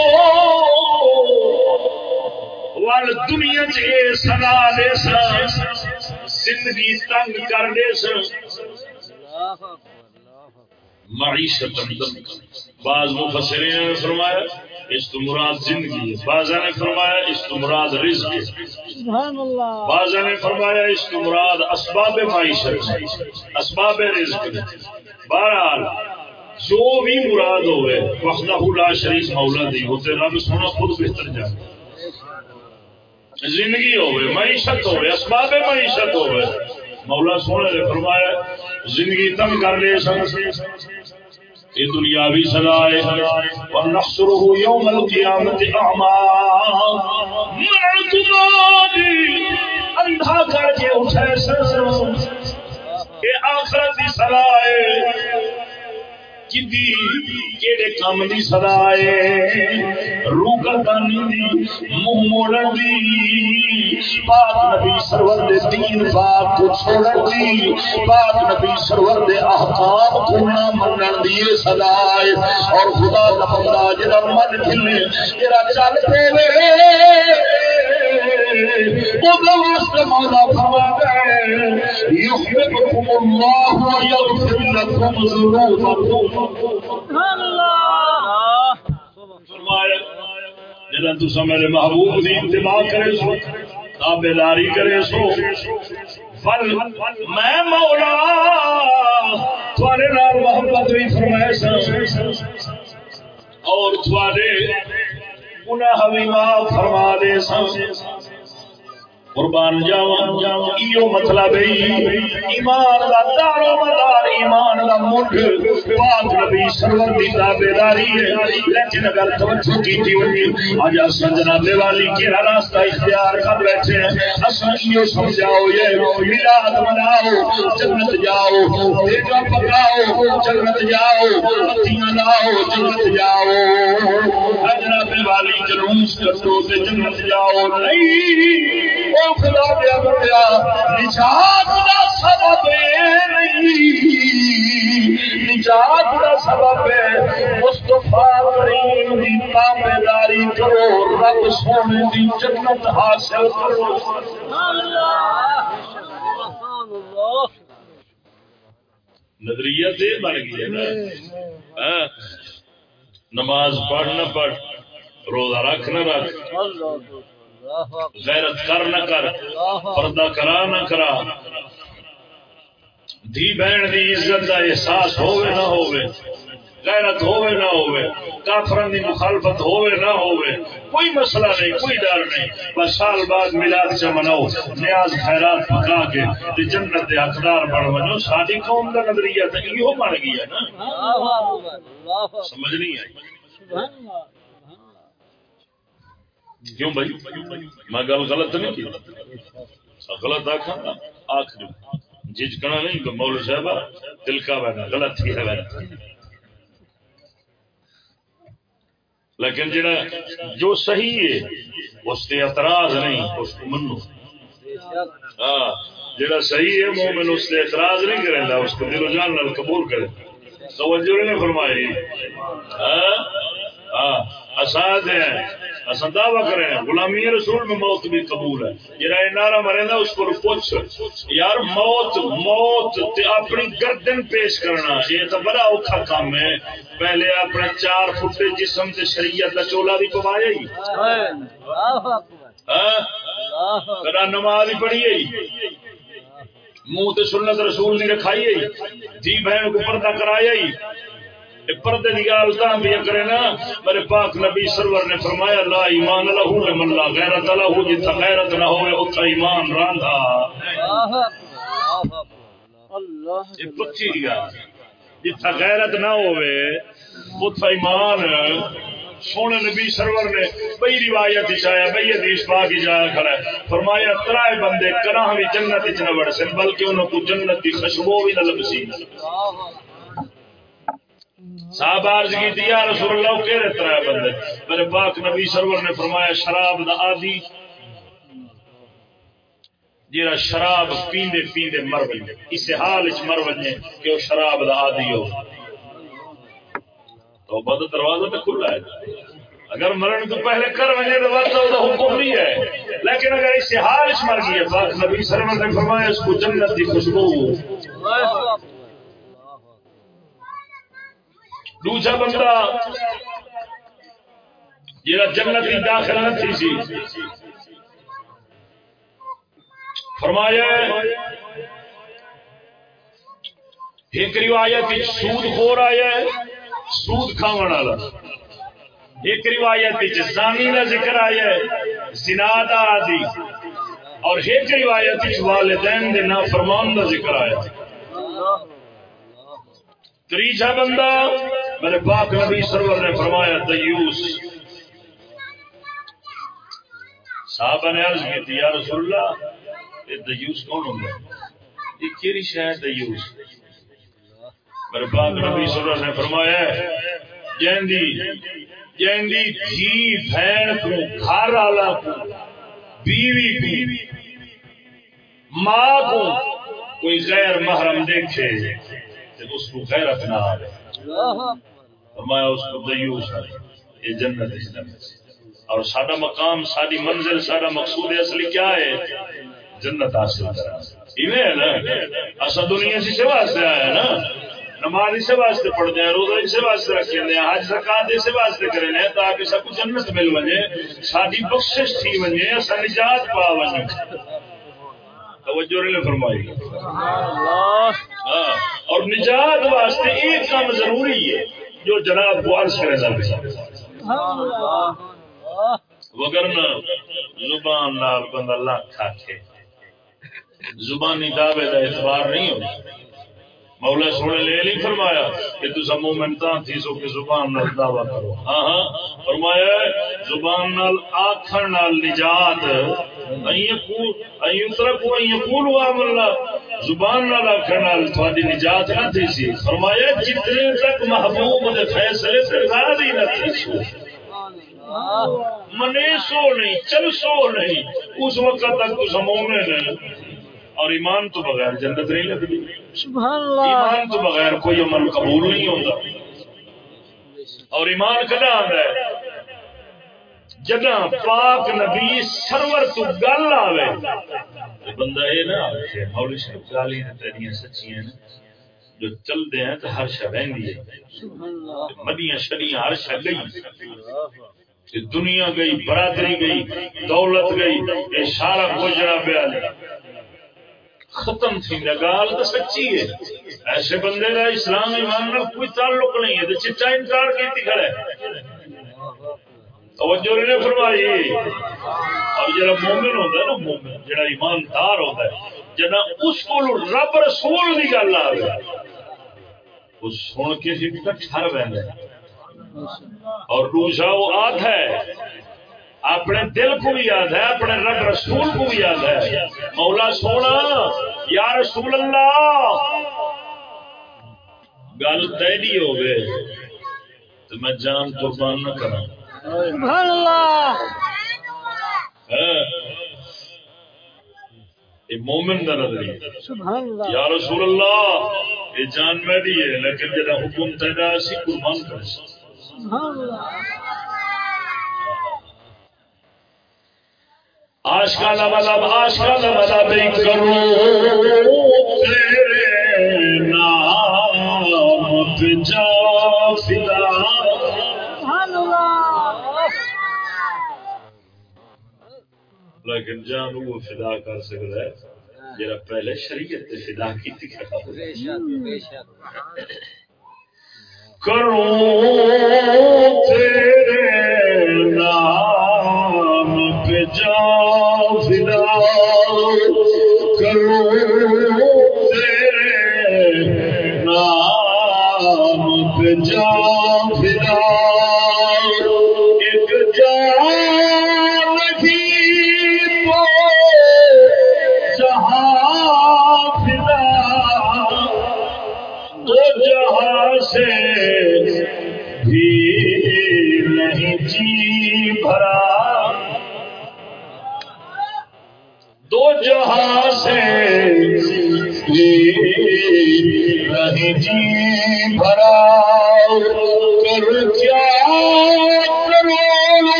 Speaker 1: وال دنیا چ یہ دے سا زندگی تنگ کر دے سا معیشت بعض مفسرین نے فرمایا اس تو مراد زندگی ہے۔ بعض نے فرمایا اس تو مراد رزق ہے۔
Speaker 2: سبحان اللہ۔
Speaker 1: بعض نے فرمایا اس کو مراد اسباب معیشت ہے، اسباب رزق ہے۔ بہرحال جو بھی مراد ہوئے وحدہ لا شریف مولا دی ہوتے رب سونا خود بہتر جانے زندگی ہوئے معیشت ہوئے اسباب معیشت ہوئے۔ مولا سونے نے فرمایا زندگی تنگ کر لے سن۔ یہ دنیاوی سزا ہے۔ ونحشره يوم القيامة أعمى۔ مرتبادی اندھا کر کے اٹھے سن۔ یہ آخرت کی سزا ہے۔ کدی کیڑے کام دی ہے، روح گردانی دی منہ موڑن دی، پاک نبی سرور دے دین پاک کو چھوڑن دی، پاک نبی سرور دے احکام کو نہ منن دی ہے۔ اور خدا دا بندہ جڑا من کھلے، جڑا چل پے وہ واسطے مولا فرماتا ہے یحببکم اللہ لکم ذنوبکم۔
Speaker 2: سبحان اللہ
Speaker 1: فرمایا تسا میرے محبوب دی اتباع کرے سو تابعداری کرے سو، فل، میں مولا تھوڑے نال محبت بھی فرمائے اور تھوڑے گناہ بھی معاف فرما دے سا قربان جاواں ایو مطلب ہے ایمان دا دار و مدار، ایمان دا مڈ پاک نبی سرور دی تابعداری ہے۔ لیکن اگر توجہ کیتی ہوئی اج اساں جناب والی کیڑا راستہ اختیار کر بیٹھے ہیں۔ اساں ایو سمجھاؤ یہ، میلاد مناؤ، جنت جاؤ دیگا پکاؤ، جنت جاؤ پتیاں لاؤ، جنت جاؤ۔ جناب والی، جلوس کٹو تے جنت جاؤ۔ نہیں او خدا دیا بندیا نجات دا سبب نہیں۔ نجات دا سبب ہے مصطفیٰ تابے داری کرو، رب سونے دی جنت حاصل کرو۔ نظریہ سے بن گئی ہے نا۔ ہاں۔ نماز پڑھ نہ پڑھ، روزہ رکھ نہ رکھ۔ غیرت کر نہ کر پردہ کرا نہ کرا۔ دھی بہن دی عزت کا احساس ہوے نہ ہوے غیرت ہوے نہ ہوے کافرن دی مخالفت ہوے نہ ہوے کوئی مسئلہ نہیں کوئی ڈر نہیں۔ بس سال بعد میلاد چ مناؤ نیاز خیرات پکا کے تے جنت دے حقدار بن ونجو۔ ساری قوم دا نظریہ تے ایہو بن گیا نا۔ سمجھ نہیں آئی؟ کیوں بھائی؟ میں گل غلط نہیں کی غلط آخا آخر جھجکنا نہیں مول صاحب، دل کا بہنا غلط ہی ہے بہنا لیکن جڑا جو صحیح ہے، اس سے اعتراض نہیں، اس کو منو۔ ہاں جڑا صحیح ہے، مومن اس سے اعتراض نہیں کرے گا، اس کو دل و جان نال قبول کرے۔ توجہ نے فرمائی۔ ہاں ہاں اساد ہیں اصل دعوی کریں غلامی رسول میں موت بھی قبول ہے۔ جرا نعرہ مرے نا اس کو پوچھ۔ یار، موت موت تے اپنی گردن پیش کرنا، یہ تو بڑا اوکھا کام ہے۔ پہلے اپنے چار فٹے جسم تے شریعت کا چولا بھی پوایا ہی۔ ہاں؟ نماز پڑھی ہی۔ منہ تے سنت رسول نہیں رکھائی ہی۔ جی بہن کو پردہ کرایا ہی۔ پردے کی گال دیا کرے نا، میرے پاک نبی سرور نے فرمایا، لا ایمان لہو لمن لا غیرت لہو، جتھا غیرت نہ ہوئے اتھا ایمان راندا یہ پکی گل جتھا غیرت نہ ہوئے اتھا ایمان۔ سونے نبی سرور نے بئی روایت چایا بئی حدیث پاک ہی جایا کھڑا ہے۔ فرمایا، ترائے بندے کراہ بھی جنت وچ نہ وڑ سن بلکہ انہوں کو جنت دی خوشبو بھی نہ لبسی صاحب عرض کی تھی، یا رسول اللہ کہہ رہے ترائے بندے؟ میرے پاک نبی سرور نے فرمایا، شراب دا آدھی جیرا شراب پیندے پیندے مر بجے اس حال اچ مر بجے کہ وہ شراب دا آدھی ہو۔ تو بد دروازہ تو کھلا ہے۔ اگر مرن تو پہلے کر وجے تو بات تو حکم نہیں ہے۔ لیکن اگر اس حال اچ مر گئی ہے، پاک نبی سرور نے فرمایا، اس کو جنت دی خوشبو۔ دوسرا بندہ جا جنت کی داخل نہ تھی سی۔ فرمایا ایک روایت سود خور آیا سود کھاو والا۔ ایک روایت زانی کا ذکر آیا زنا دا آدی۔ اور ایک روایت والدین دے نافرمان کا ذکر آیا تیجا بندہ میرے پاک نبی سرور نے فرمایا، دیوس۔ صاحب نے عرض کی یا رسول اللہ، یہ دیوس کون ہوں گا یہ کیری شاید دیوس؟ میرے پاک نبی سرور نے فرمایا، جیندی جیندی جی، دھی بہن کو گھر والا کو بیوی کو ماں کو کوئی غیر محرم دیکھے۔ اس کو غیرت نہ آ رہے فرمایا اس کو دیوس آ یہ جنت اس جنت اور سارا مقام ساری منزل سارا مقصود اصلی کیا ہے؟ جنت حاصل کرا ایویں ہے نا؟ اصا دنیا سے واسطے آیا نا؟ نماز اسے واسطے پڑھتے ہیں، روزہ اسے واسطے رکھتے ہیں، حج، زکات اسے واسطے کرے ہیں تاکہ سب کو جنت مل وجے ساری بخشش تھی وجے اصا نجات پا وجے توجہ نے فرمائی۔ ہاں اور نجات واسطے ایک کام ضروری ہے جو جناب کو عرض کرے گا وگرنہ زبان نال بندہ لاکھ آکھے زبانی دعوے کا اعتبار نہیں ہوتا۔ مولا سونے لے نہیں فرمایا کہ تصا مومن تھی سو کہ زبان نال دعوی کرو۔ ہاں ہاں فرمایا زبان نال آخر نال نجات زبان نال آخر نال تھوڑی نجات نہ تھی سی۔ فرمایا جتنے تک محبوب دے فیصلے سے راضی نہ تھی سو۔ منے سو نہیں، چل سو نہیں، اس وقت تک تو مومن ہے اور ایمان تو بغیر جنت نہیں لگتی۔ ایمان تو بغیر کوئی عمل قبول نہیں ہوتا۔ اور ایمان کدا آتا ہے؟ جدہ پاک نبی سرور تو گل آوے۔ تو بندہ یہ نہ آوے مولی شریف گالی نے تیریاں سچیاں نے جو چل دے ہیں تو ہر شہ رہندی ہے۔
Speaker 2: سبحان اللہ۔
Speaker 1: مدیاں شریاں ہر شہ گئی۔ دنیا گئی برادری گئی دولت گئی یہ سارا گزرا پیا ختم تھی گال تو سچی ہے۔ ایسے بندے کا اسلام ایمان نال کوئی تعلق نہیں ہے تو چٹا انکار کی کھڑا ہے۔ توجہ نے فرمائی۔ اور جڑا مومن ہوتا ہے نا، مومن جڑا ایماندار ہوتا ہے جنا اس کو رب رسول کی گل آ گئی وہ سن کے ہی ٹھر رہتا ہے۔ اور دوسرا وہ آد ہے۔ اپنے دل کو بھی یاد ہے اپنے رب رسول کو بھی یاد ہے۔ مولا سونا یا رسول اللہ۔ گل تیری ہو گئے تو میں جان قربان نہ کرا یہ مومن کا نظریہ۔ یا رسول اللہ یہ جان میری ہے لیکن جب حکم تیرا اسی قربان کر
Speaker 2: سبحان اللہ۔
Speaker 1: آش کا لب آش لب کرو۔ نام جا فدا۔ لیکن جان وہ فدا کر سکتا ہے جرا پہلے شریعت فدا کی تکھا کرو تیرے نام۔ پہ جا فدا کرو تیرے نام پہ جا فدا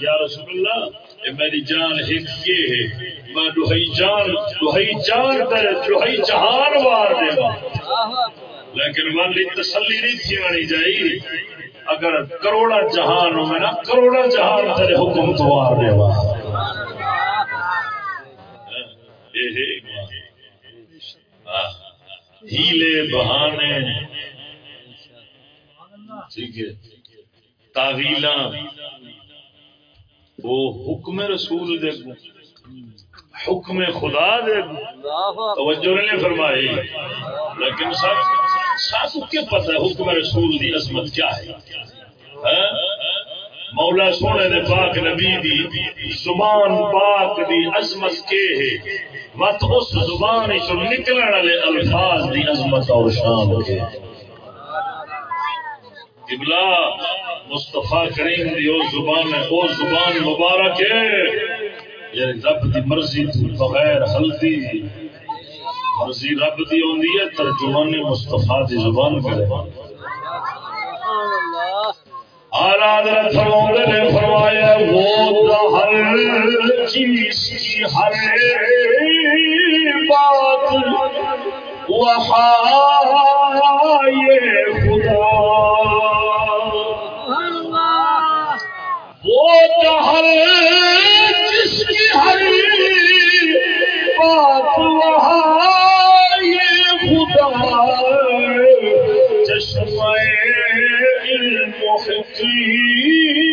Speaker 1: یا رسول اللہ، اے میری جان ہک کے ہے، میں دہائی جان دہائی جان کر، دہائی جہان وار دے گا لیکن والی تسلی نہیں تھی آنی جائی۔ اگر کروڑا جہان ہو میں نا کروڑا جہان تیرے حکم تو وار دے گا اے ہے۔ ہاں، ہیلے بہانے۔ ٹھیک ہے۔ تاویلاں۔ وہ حکم رسول دے گو۔ حکم خدا دے گو۔ توجہ نے فرمائی۔ لیکن سب سب کے پتہ ہے حکم رسول دی عظمت کیا ہے۔ ہاں؟ مولا سونے دے پاک نبی دی زبان پاک دی عظمت کے ہے۔ وقت اس زبان چ نکلنے والے الفاظ دی عظمت اور شان کے۔ قبلہ مصطفیٰ کریم دی او زبان ہے، او زبان مبارک ہے۔ یعنی رب دی مرضی تو بغیر ہلدی، مرضی رب دی ہوندی ہے، ترجمان مصطفیٰ دی زبان کرے۔ اعلیٰ حضرت فرمانے نے فرمایا، وہ تو ہر چیز کی ہر بات وفائے خدا۔ وہ جس کی ہر بات وہاں یہ خدا چشمہ علم و حکیمت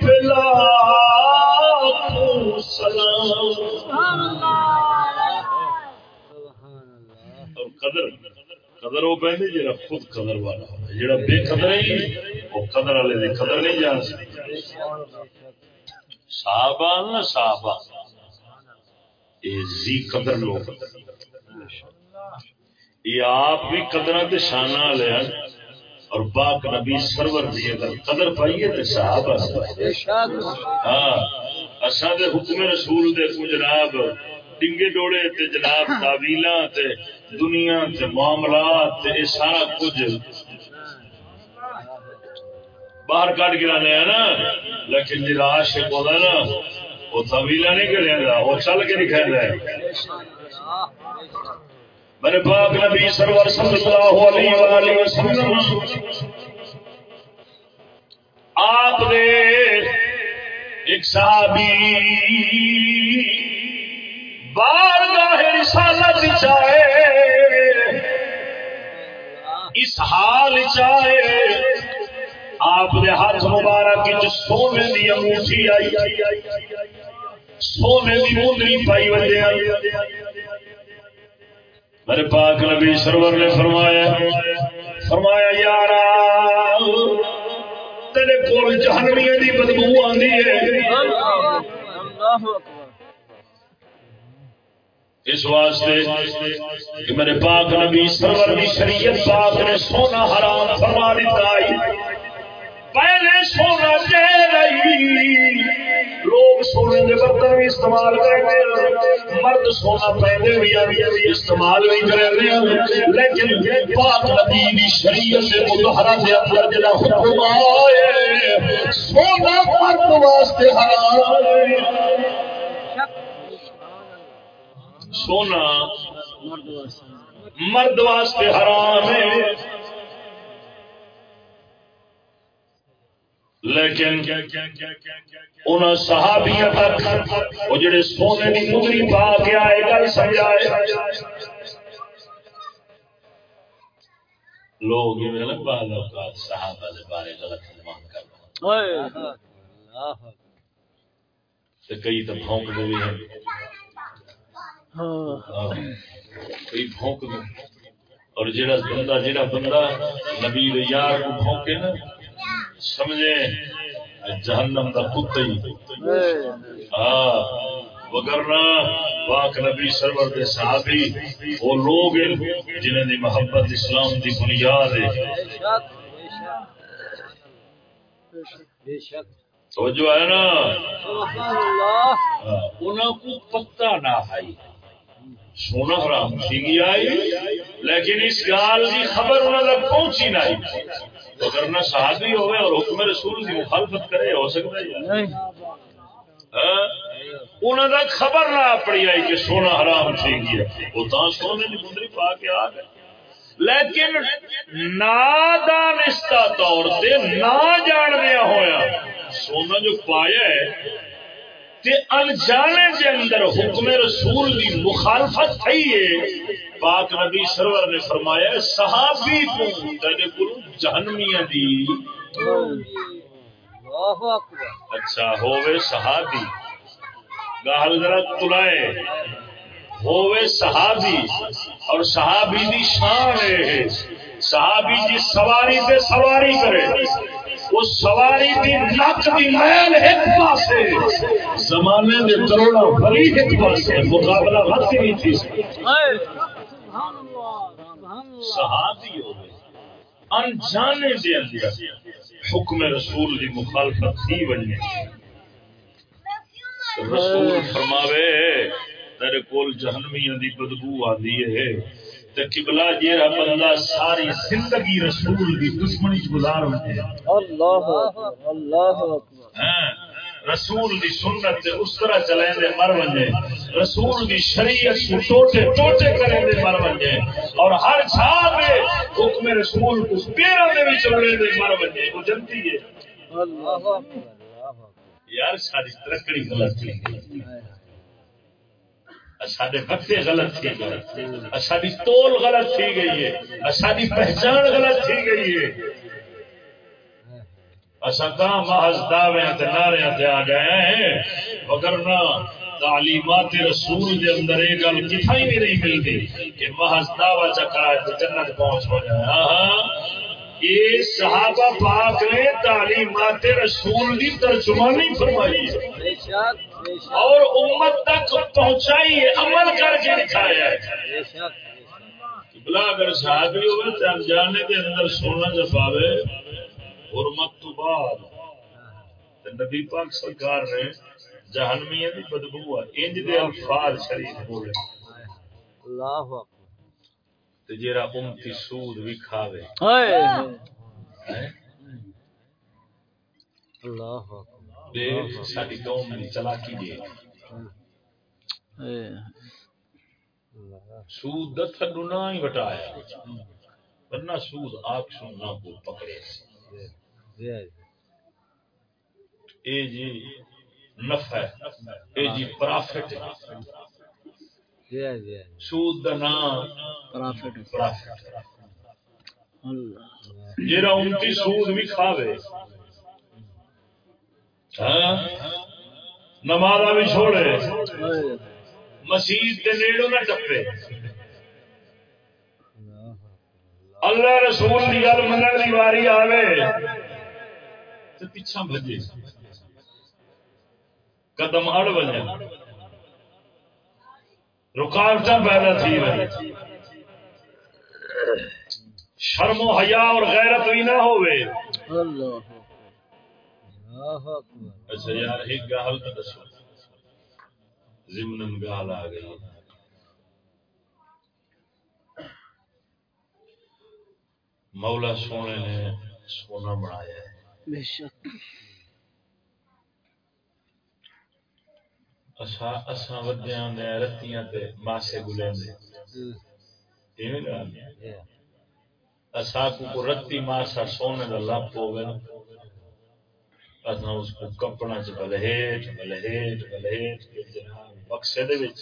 Speaker 1: پلا اور قدر قدر وہ پہنتے جا خود قدر والا ہوتا جا بے قدر ہی وہ قدر والے دی قدر نہیں جان سکتے صحابہ نا صحابہ یہ زی قدر لوگ یہ آپ بھی قدر تے شانہ والے اور پاک نبی سرور دی اگر قدر پائیے تو صحابہ ہاں اساں دے حکم رسول دے کو جناب ڈنگے ڈوڑے تے جناب تعویلاں تے دنیا تے معاملات تے سارا کچھ باہر کٹ کے لانے ہیں نا۔ لیکن جی عاشق ہوتا نا، وہ طویلا نہیں کرے گا وہ چل کے دکھا ہے میرے پاک نبی سرور صلی اللہ علیہ وآلہ وسلم، آپ نے ایک صحابی بار گاہ رسالت چاہے، اس حال چاہے آپ نے ہاتھ مبارک سونے کی انگوٹھی آئی۔ سونے کی مونری پائی وجہ میرے پاک نبی سرور نے فرمایا فرمایا یار تیرے کول جہنمیاں دی بدبو آندی ہے۔ اس واسطے کہ میرے پاک نبی سرور دی شریعت پاک نے سونا حرام فرما دیتا آئی پہلے سونا دے لوگ سونے کے برتن بھی استعمال کرتے مرد سونا پہلے بھی استعمال بھی کرتے لیکن پاک نبی دی شریعت سے مظاہرہ دے اندر جڑا حکم آئے سونا مرد واسطے حرام۔ سونا مرد واسطے حرام ہے۔ لیکن ان صحابیاں تک وہ جڑے سونے کی مدری پا کے آئے گل سمجھائے لوگ یہ نا بعض اوقات صحابہ بارے غلط کئی تو بھونک دے بھی ہیں۔ کئی بھونک دے۔ اور جڑا بندہ جڑا بندہ نبی یار کو بھونکے نا سمجھے؟ جہنم کا کتا ہی۔ ہاں۔ وگرنا پاک نبی سرور دے صحابی وہ لوگ ہیں جنہیں دی محبت اسلام دی بنیاد ہے۔ تو جو ہے نا؟ انہوں کو پتہ نہ آئی سونا حرام سی آئی لیکن اس گال کی خبر انہوں تک پہنچی نہ آئی۔ اگر نہ صحابی ہوئے اور حکم رسول کی مخالفت کرے ہو سکتا ہے۔ انہوں نے خبر نہ پڑی آئی کہ سونا حرام سی گیا وہ تو سونے کی مندری پا کے آ گئے۔ لیکن نادانستہ طور سے نہ جاندیا ہویا سونا جو پایا ہے تے انجانے دے اندر حکم رسول دی مخالفت تھی ہے۔ پاک نبی سرور نے فرمایا صحابی کو تیرے کو جہنمیاں دی۔ اچھا ہووے صحابی۔ گاہل ذرا تلائے۔ ہووے صحابی۔ اور صحابی دی شان ہے۔ صحابی جی سواری تے سواری کرے۔ وہ سواری دی نک دی میل ایک پاسے زمانے دے کروڑا بھری ایک پاسے مقابلہ وقت نہیں تھی۔ صحابی ہو گئے۔ انجانے دے اندر حکم رسول دی مخالفت تھی وجہ رسول فرماوے تیرے کول جہنمیاں دی بدبو آدھی ہے۔ قبلہ جیرا بندہ ساری زندگی رسول دی دشمنی گزار ہوتے
Speaker 3: اللہ اللہ
Speaker 1: ہیں رسول دی سنت اس طرح چلیں دے مر ونجے۔ رسول دی شریعت کو ٹوٹے ٹوٹے کریں دے مر ونجے۔ اور ہر چھاں میں حکم رسول کو پیروں دے وچ چلے دے مر ونجے۔ وہ جنتی ہے۔
Speaker 3: اللہ
Speaker 1: یار ساری ترکڑی غلط تھی۔ سارے بکتے غلط تھی گئے ساری تول غلط تھی گئی ہے۔ ساری پہچان غلط تھی گئی ہے۔ اصا کہاں محض دعوے نعرے تے آ گئے ہیں۔ وگرنہ تعلیمات رسول دے اندر یہ گل کتنا ہی نہیں ملتی کہ محض دعوی چکرا جنت پہنچ ہو جائے۔ یہ صحابہ پاک نے تعلیمات رسول کی ترجمانی فرمائی ہے۔ اور امت تک پہنچائی ہے عمل کر کے دکھایا ہے۔ بلا اگر صحابی ہوئے تو انجانے کے اندر سونا جب آوے حرمت تو بعد۔ نبی پاک سرکار نے جہنمیت دی بدبو انج دے الفاظ شریف بولے۔
Speaker 3: اللہ
Speaker 1: تے جیڑا امتی سود بھی کھاوے؟
Speaker 3: اللہ
Speaker 1: دیکھ ساری قوم دی چلاکی دے
Speaker 2: ہائے
Speaker 3: اللہ
Speaker 1: سود دا تھڈو نہ ہی وٹایا۔ ورنہ سود آگ سو نہ کو پکڑے۔ سی
Speaker 3: جی
Speaker 1: اے جی نفع ہے۔ اے جی پرافٹ ہے۔
Speaker 3: جی جی
Speaker 1: سود دا نام
Speaker 2: پرافٹ
Speaker 1: پرافٹ۔
Speaker 2: اللہ۔
Speaker 1: جیڑا امتی سود بھی کھاوے۔ ہاں؟ نمازا بھی چھوڑے۔ مسیح کے نیڑوں نہ ٹپے۔
Speaker 3: اللہ
Speaker 1: رسول کی گل منن کی واری آوے۔ تو پیچھا بھجے قدم اڑ بنے رکاوٹ پیدا تھی رہی شرم و حیا اور غیرت بھی نہ ہوئے اچھا یار ایک گال تو دسو۔ ضمن گال آ گئی۔ مولا سونے نے سونا بنایا ہے۔
Speaker 2: بے شک۔
Speaker 1: اساں اساں ودیاں نے رتیاں تے ماسے گلیں دے۔ ایویں گل اساں کو رتی ماسا سونے دا لپ ہوے اساں اس کو کپڑا چ بلہیٹ بلہیٹ بلہیٹ کے جناب بکسے دے وچ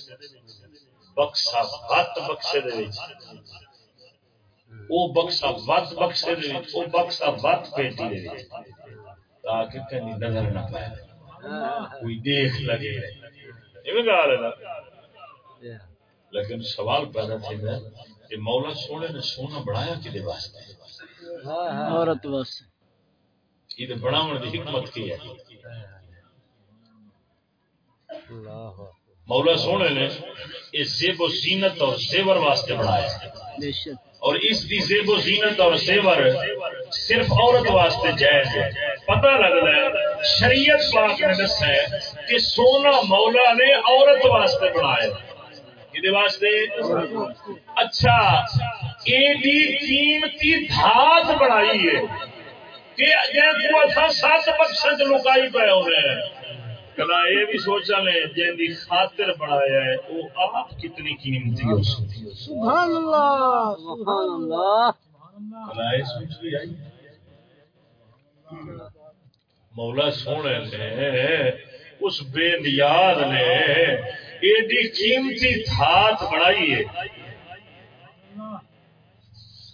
Speaker 1: بکسا وت بکسے دے وچ او بکسا بکسے دے وچ او بکسا پیٹی دے وچ تاکہ کہیں نظر نہ پائے کوئی دیکھ لگے ایویں گل ہے نا لیکن سوال پیدا تھی ہے کہ مولا سونے نے سونا بنایا کدے واسطے
Speaker 2: عورت بس
Speaker 1: یہ بناون دی حکمت کی ہے۔ مولا سونے نے اس زیب و زینت اور زیور واسطے بنایا اور اس دی زیب و زینت اور زیور صرف عورت واسطے جائز ہے۔ پتہ لگتا ہے شریعت پاک نے دسا ہے کہ سونا مولا نے عورت واسطے بنایا واسطے؟ اچھا ایڈی قیمتی دھات بنائی ہے۔ کہ جے کو اسا سات بخشت لکائی پے ہوئے ہیں۔ کلا یہ بھی سوچا لیں جن دی خاطر بنایا ہے وہ آپ کتنی قیمتی ہو سکتی ہے؟
Speaker 2: سبحان اللہ سبحان اللہ
Speaker 1: کلا یہ سوچ بھی آئی۔ مولا سونے نے اس بے نیاد نے ایڈی قیمتی دھات بنائی ہے۔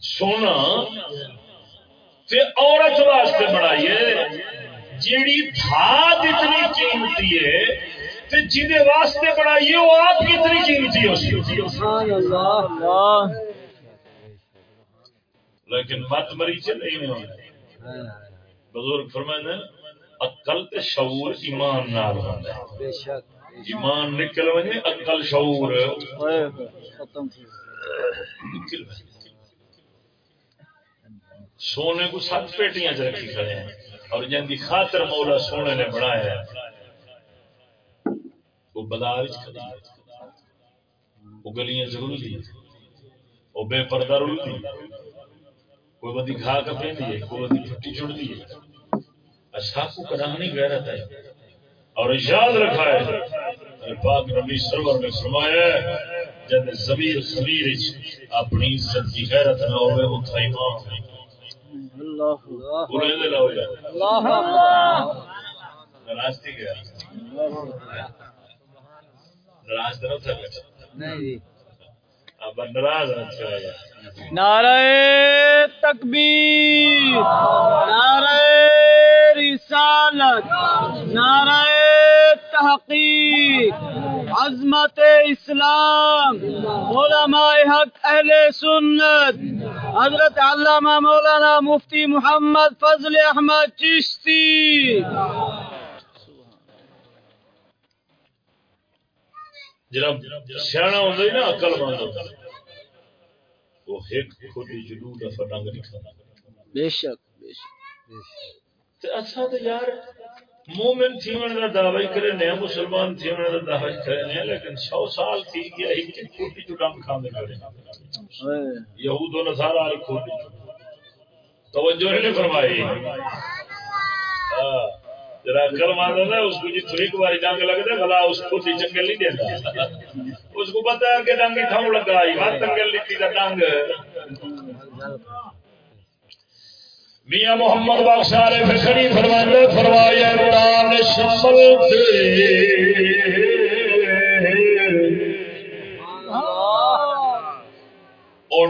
Speaker 1: سونا تے عورت واسطے بنائی ہے جیڑی دھات اتنی قیمتی ہے تے جہے واسطے بنائی ہے وہ آپ کتنی قیمتی ہو لیکن مت مریض نہیں ہونا۔ بزرگ فرمائیں عقل تے شعور ایمان نال ہوندا ہے۔
Speaker 3: بے شک
Speaker 1: ایمان نکل ونے عقل شعور۔
Speaker 2: ختم۔
Speaker 1: نکل ونے سونے کو سات پیٹیاں چ رکھی کھڑے ہیں اور جن کی خاطر مولا سونے نے بنایا ہے، وہ بازار وہ گلیاں ضرور دی وہ بے پردہ رول دی کوئی بدی کھا کے پہنی ہے، کوئی بدی چھٹی چھوڑ دی ہے۔ اچھا کو کرانی غیرت ہے۔ اور یاد رکھا ہے پاک نبی سرور نے فرمایا ہے جب زمیر خمیر اپنی عزت کی غیرت نہ ہوئے اتھا ایمان۔ نہیں
Speaker 2: اللہ
Speaker 1: ناراض اب ناراض
Speaker 2: نعرہ تکبیر نعرہ رسالت نعرہ تحقیق عظمت اسلام علماء حق اہل سنت۔ حضرت علامہ مولانا مفتی محمد فضل احمد چشتی۔
Speaker 1: جناب سیاح ہوتا نا اکل مند وہ ایک جلو
Speaker 2: بے شک بے شک
Speaker 3: بے شک۔
Speaker 1: تے اچھا تے یار مومن تھیون کا دعوی کرے نیا مسلمان تھیون کا دعوی کرے نیا لیکن سو سال تھی گیا ایک کھوٹی چٹام کھانے کرے یہود و نصارا والی کھوٹی توجہ نے فرمائی۔ ہاں، جرا کل مانتا اس کو جی تھوڑی باری ڈنگ لگتا بلا اس کو چنگل نہیں دیتا اس کو پتا ہے کہ ڈنگ تھاؤ لگا ہی تنگل لیتی کا ڈنگ۔ میاں محمد بخشارے فکری فرمائے فرمایا قرآن شمل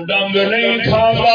Speaker 1: ڈنگ نہیں کھانا۔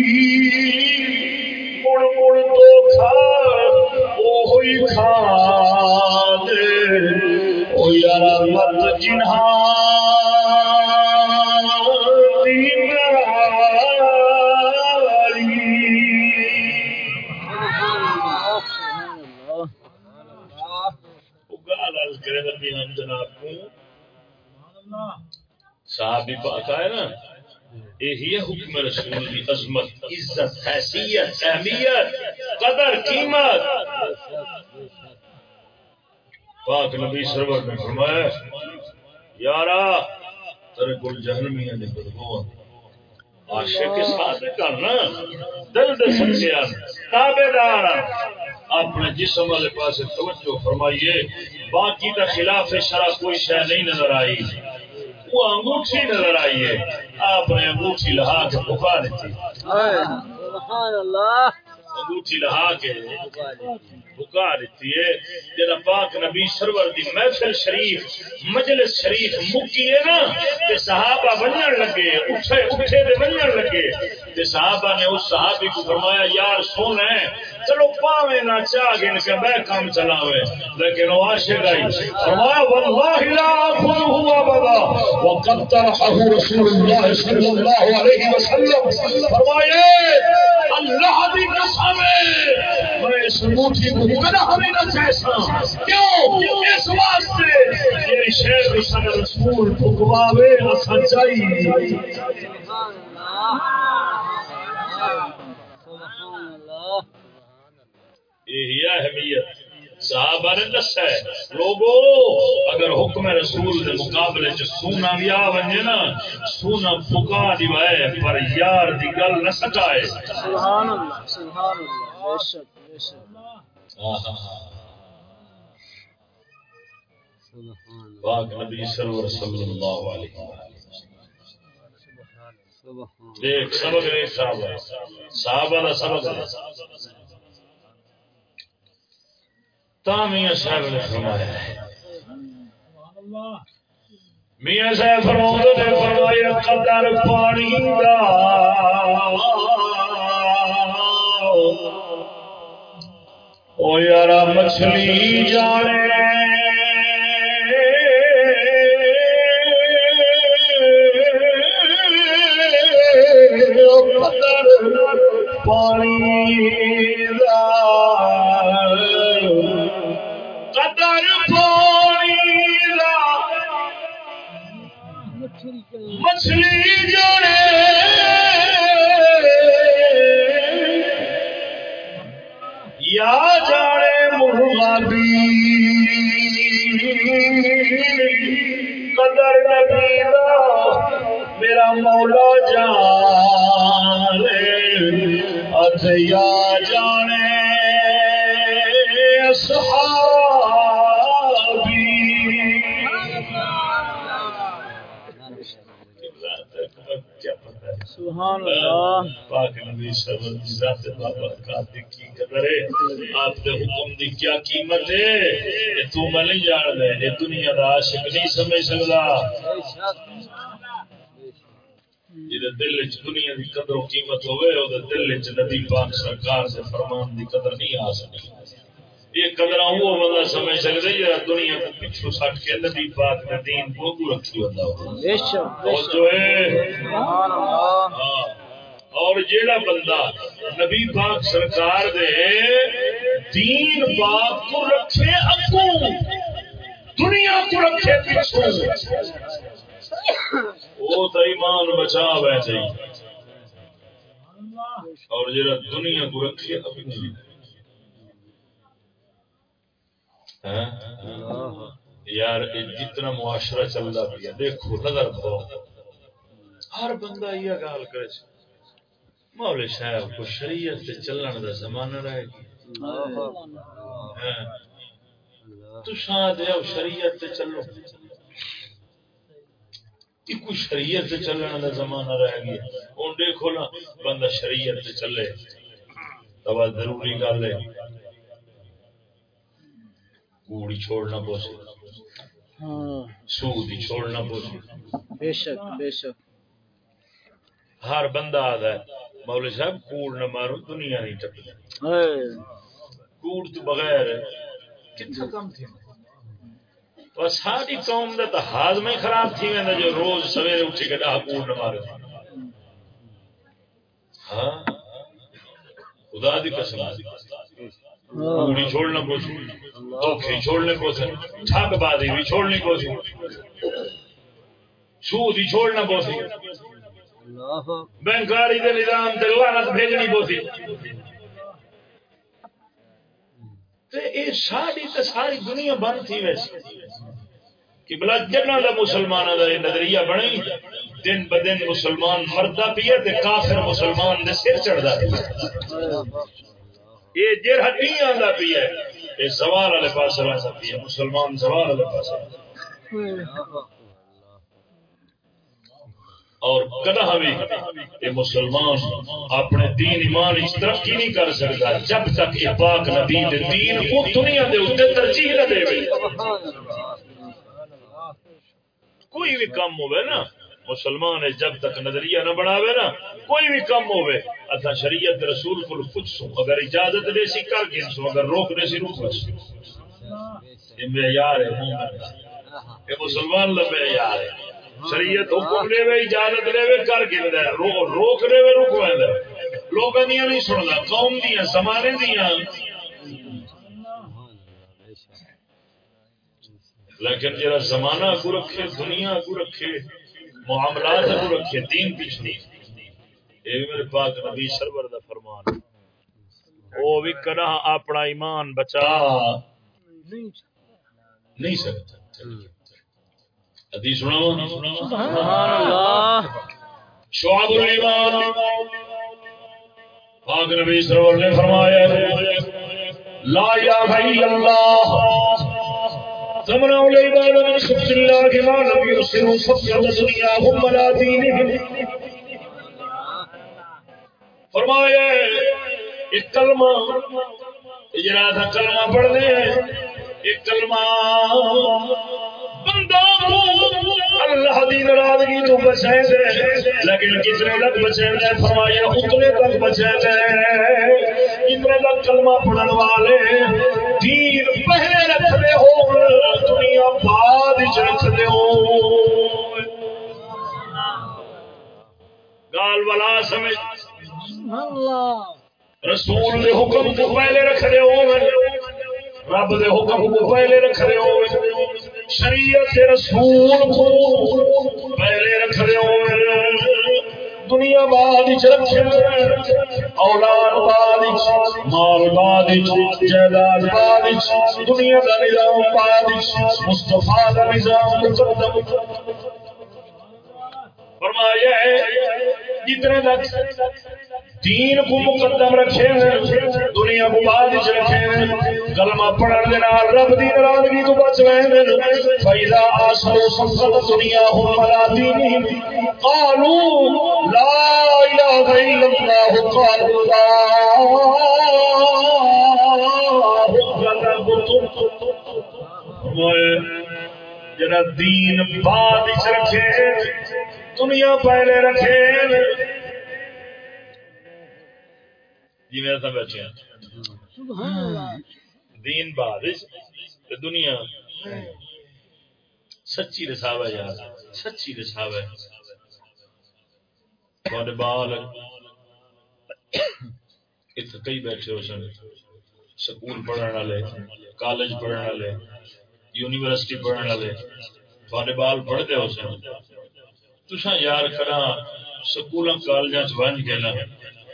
Speaker 1: وہی دے او یار مت جنہا صحابی پاک ہے نا یہی ہے حکم رسول کی عظمت عزت حیثیت اہمیت قدر قیمت پاک نبی سرور نے فرمایا یارا تیرے کول جہنمیاں دے بدبو عاشق کے ساتھ کرنا دل دے سچے تابے دار اپنے جسم والے پاس توجہ فرمائیے باقی کا خلاف شرع کوئی شے نہیں نظر آئی۔ وہ انگوٹھی نظر آئی ہے۔ آپ نے انگوٹھی لہا کے بخا دیتی۔
Speaker 3: سبحان اللہ۔
Speaker 1: انگوٹھی لہا کے۔ بکا دیتی ہے۔ جدا پاک نبی سرور دی محفل شریف، مجلس شریف مکی ہے نا کہ صحابہ بنن لگے، اٹھے اٹھے دے بنن لگے۔ کہ صحابہ نے اس صحابی کو فرمایا، یار سن ہے، چلو پاوے نہ چاہ گن کے میں کام چلاوے لیکن وہ عاشق آئی۔ فرمایا والله لا اخذه ابدا، وقد طرحه رسول الله صلی اللہ علیہ وسلم۔ فرمایا، اللہ دی قسم ہے اس موٹی کو گناہ نہیں نہ چاہتا کیوں؟ اس واسطے۔ میری شیخ صدر رسول پھکواوے اسا چاہیے
Speaker 3: سبحان اللہ سبحان
Speaker 1: یہی ہے اہمیت۔ صحابہ نے دسا ہے۔ لوگو، اگر حکم رسول دے مقابلے چ سونا بھی آ ونجے نا، سونا پکا دیوائے پر یار دی گل نہ سکائے
Speaker 3: سبحان اللہ سبحان اللہ، بے شک۔
Speaker 1: پاک نبی سرور صلی اللہ علیہ وسلم۔
Speaker 3: سبحان
Speaker 1: سبق نہیں صحابہ صحابہ دا سبق ہے۔ تا میاں صاحب نے فرمایا ہے۔ میاں صاحب فرمایا، قدر پانی دا۔ او مچھلی جانے قدر پانی قدر پانی مچھلی مولا جانے ات یا جانے
Speaker 2: سبحان اللہ۔
Speaker 1: پاک نبی ذات کی قدر ہے۔ آپ دے حکم دی کیا قیمت ہے؟ یہ تو میں نہیں جان دے یہ دنیا دا عاشق نہیں سمجھ سکدا جہاں دل وچ دنیا دی قدر و قیمت او دل وچ نبی پاک سرکار دے فرمان دی قدر نہیں آ سکتی یہ قدر وہ بندہ سمجھ سکتا ہے جہاں دنیا کو پچھو سٹ کے نبی پاک دین کو کو رکھی ہوتا ہو۔
Speaker 2: بے شک بے
Speaker 1: اور
Speaker 2: شک۔
Speaker 1: جو ہے
Speaker 2: سبحان اللہ۔
Speaker 1: ہاں اور جیڑا بندہ نبی پاک سرکار دے دین پاک کو رکھے اگوں دنیا کو رکھے پیچھوں وہ تو ایمان بچا اور دنیا کو رکھے اگوں ہاں؟ یار جتنا معاشرہ چلتا پیا دیکھو نظر دو ہر بندہ یہ گال کرے مولے صاحب کو شریعت سے چلن دا زمانہ رہے گی۔ شاید ہے شریعت سے چلو۔ شریعت سے چلن دا زمانہ رہ گیا۔ ہوں دیکھو نا بندہ شریعت سے چلے۔ تو بات ضروری گل ہے۔ کوڑی چھوڑنا پوسی
Speaker 2: ہاں۔
Speaker 1: سود ہی چھوڑنا پوسی
Speaker 2: بے شک بے شک۔
Speaker 1: ہر بندہ آتا ہے۔ مولوی صاحب کوڑ نہ مارو دنیا نہیں ٹپی۔
Speaker 2: اے،
Speaker 1: کوڑ تو بغیر کتنا کم تھی؟ اور ساری قوم کا تو ہاضمہ ہی خراب تھی ویندا جو روز سویرے اٹھی کے ڈاہ کوڑ نہ مارے۔ ہاں؟ خدا دی قسم۔ کوڑی چھوڑنا پوسی دھوکے چھوڑنے پوسے ٹھگ بازی بھی چھوڑنی پوسی سود ہی چھوڑنا پوسی بینکاری دے نظام تے لعنت بھیجنی پوسی تے اے ساری تے ساری دنیا بند تھی ویسے۔ کہ بلا جنہ دا مسلمان دا نظریہ بنی دن بدن مسلمان مردا پیا تے کافر مسلمان دے سر چڑھدا پیا یہ جر ہٹی آندا پیا یہ زوال والے پاس رہندا پیا مسلمان زوال والے پاس ہاں۔ اور کدہ بھی یہ مسلمان اپنے دین ایمان اس ترقی نہیں کر سکتا، جب تک یہ پاک نبی دے دین کو دنیا دے اوتے ترجیح نہ دے کوئی بھی کم ہوئے نا، مسلمان جب تک نظریہ نہ بناوے نا، کوئی بھی کم ہوئے۔ اتھا شریعت رسول کو پوچھو اگر اجازت دے سی کر کے سو اگر روک دے سی روک بس۔ یہ معیار ہے یہ مسلمان لا معیار ہے۔ شریعت حکم لے وے، اجازت لے وے، کر کے دے۔ روک لے وے روک وے لوگاں دیاں نہیں سندا قوم دیاں، زمانے دیاں۔ لیکن جرا زمانہ کو رکھے، دنیا کو رکھے، معاملات کو رکھے، دین پچھلی یہ بھی میرے پاک نبی سرور دا فرمان۔ وہ بھی کنا اپنا ایمان بچا۔ نہیں سکتا۔ حدیث سنا
Speaker 2: سبحان اللہ۔
Speaker 1: شعب الایمان۔ پاک نبی سرور نے فرمایا لا اللہ۔ من ما لم فقر فرمایا ایک کلمہ اجرا تھا کلمہ پڑھنے ایک کلمہ۔ اللہ دی ناراضگی تو بچائے دے لیکن کتنے تک بچائے دے فرمایا اتنے تک بچائے دے اتنے تک کلمہ پڑھن والے دین پہلے رکھ دے ہو دنیا بعد وچ رکھ دے ہو گال والا سمجھ۔
Speaker 2: اللہ
Speaker 1: رسول دے حکم کو پہلے رکھ دے ہو رب دے حکم کو پہلے رکھ دے ہو شریعت رسول کو پہلے رکھ دے دنیا بعد رکھے اولاد بعد مال بعد جائیداد بعد دنیا کا نظام بعد مستفا کا نظام مقدم۔ فرمایا ہے جتنے تک دین کو مقدم رکھے ہیں دنیا کو بعد وچ رکھے کلمہ پڑھن دے نال رب دی ناراضگی تو بچ گئے فیضا آسرو سمسد دنیا ہم ملا دینہم قالوا لا الہ الا اللہ قالوا لا جرا دین بعد رکھے دنیا پہلے رکھے۔ جی میں بیٹھے دین بعد دنیا۔ سچی رساو ہے یار سچی رساو ہے۔ تھوڑے بال اتنے کئی بیٹھے ہو سن سکول پڑھنے والے کالج پڑھنے والے۔ یونیورسٹی پڑھنے والے تھوڑے بال پڑھتے ہو سن تسا یار کرا سکول کالجاں چ بن کے نا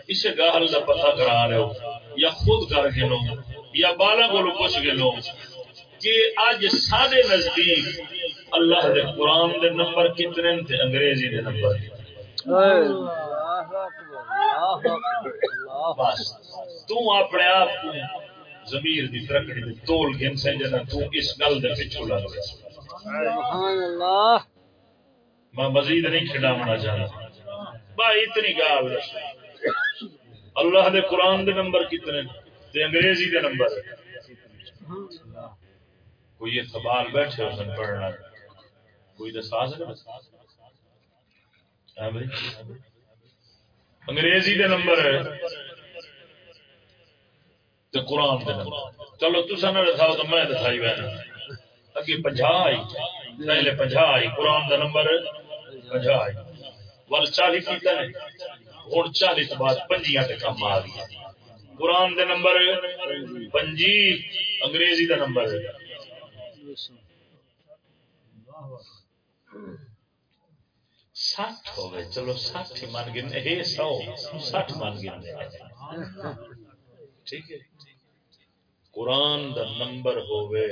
Speaker 1: اسے گال کا پتہ کرا رہے ہو یا خود کر کے لو یا بالا کو پوچھ کے لو کہ اج سارے نزدیک اللہ دے قرآن دے نمبر کتنے نے تے انگریزی دے نمبر۔ بس تو اپنے آپ کو ضمیر دی ترکڑی دی تول گن سے جنا تو اس گل دے پچھو لگ رہے
Speaker 2: سبحان اللہ
Speaker 1: میں مزید نہیں کھڈاونا چاہتا۔ بھائی اتنی گال اللہ دے قرآن دے نمبر کتنے تے انگریزی دے نمبر۔ کوئی یہ سوال بیٹھے ہو سن پڑھنا۔ کوئی دسا سکتا ہاں بھائی۔ انگریزی دے نمبر ہے۔ تے قرآن دے چلو تسا نہ دکھاؤ تو میں دکھائی بہن اگے پنجا آئی۔ پہلے پنجا آئی۔ قرآن دا نمبر پنجا آئی۔ ول چالی کیتا ہے۔ ہوں چالی تو بعد پنجیاں تے کم آ گیا قرآن دے نمبر پنجی۔ انگریزی دا نمبر۔ سٹھ ہو گئے چلو سٹھ ہی مان گئے سو سٹھ مان گئے ٹھیک ہے۔ قرآن دا نمبر ہوئے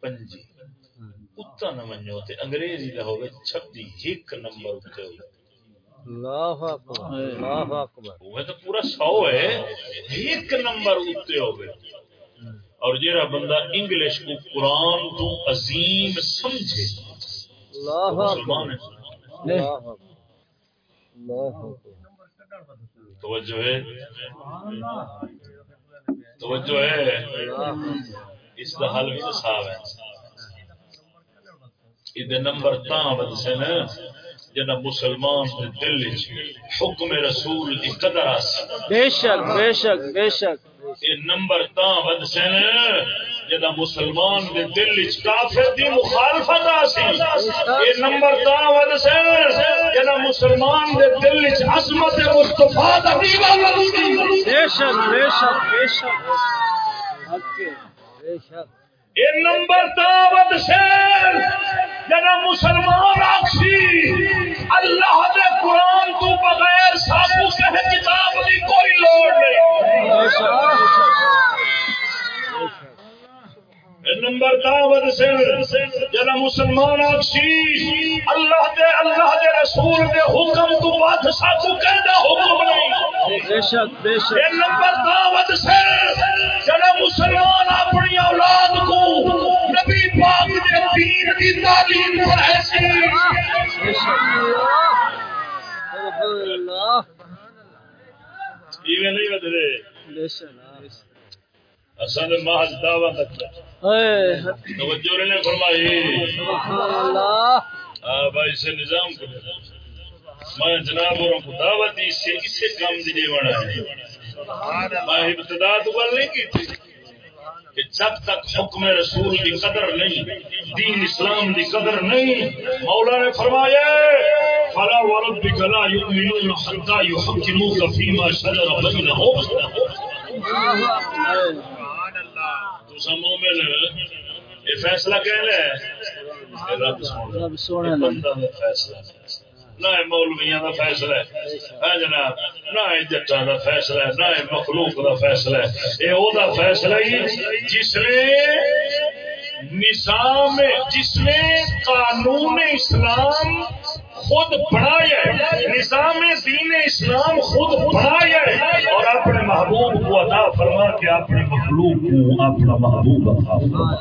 Speaker 1: پنجی۔ اتنا نہ منو تے انگریزی دا چھبی ایک نمبر ہوئے
Speaker 2: اللہ اکبر اللہ اکبر۔
Speaker 1: وہ تو پورا سو ہے ایک نمبر اتنے ہوئے اور جہاں بندہ انگلش کو قرآن تو عظیم سمجھے۔
Speaker 2: اللہ اللہ اکبر اللہ اکبر۔
Speaker 1: توجہ ہے۔ توجہ ہے۔ اس کا حل بھی تو صاف ہے۔ یہ نمبر تا ود نا جنا مسلمان دے دل حکم رسول دی قدر آسی۔
Speaker 2: بے شک بے شک بے شک۔
Speaker 1: یہ نمبر تاں ود سے نا جنا مسلمان دے دل وچ کافر دی مخالفت آسی۔ یہ نمبر تاں ود سے نا جنا مسلمان دے دل وچ عظمت مصطفی دا دیوانہ
Speaker 2: بے شک بے شک بے شک۔ حق بے شک۔
Speaker 1: یہ نمبر دعوت سے جنا مسلمان آخسی اللہ دے قرآن تو بغیر سابو کتاب کی کوئی لوڑ نہیں
Speaker 2: بے شک بے شک
Speaker 1: یہ نمبر دعوت سے جنا مسلمان آخسی اللہ دے اللہ دے رسول دے حکم تو بعد سابو کہنا حکم نہیں
Speaker 2: بے شک بے شک۔
Speaker 1: یہ نمبر دعوت سے جنا مسلمان اپنی اولاد کو نبی پاک دے دین کی تعلیم پڑھے سی
Speaker 2: بے شک۔ سبحان اللہ۔
Speaker 1: ایویں نہیں بدلے۔
Speaker 2: بے شک۔
Speaker 1: اصل محض دعوت توجہ نے فرمائی۔
Speaker 2: سبحان اللہ۔
Speaker 1: بھائی سے نظام کو میں جناب اور کو دعوت دی سے اسے کام دی دیوانا ہے۔ میں ابتدا تو گل نہیں کی تھی کہ جب تک حکم رسول کی قدر نہیں دین اسلام کی قدر نہیں مولا نے فرمایا فلا وربك لا يؤمنون حتى يحكموك فيما شجر بينهم مومن یہ فیصلہ کہہ لے رب سونا۔ بندہ دا فیصلہ۔ نہ یہ مولویاں دا فیصلہ ہے۔ ہاں جناب نہ جٹاں دا فیصلہ ہے نہ مخلوق دا فیصلہ ہے۔ یہ او دا فیصلہ ہی جس نے نظام جس نے قانون اسلام خود پڑھایا نظام دین اسلام خود پڑھایا اور اپنے محبوب کو عطا فرما کے اپنے مخلوق کو اپنا محبوب عطا فرما۔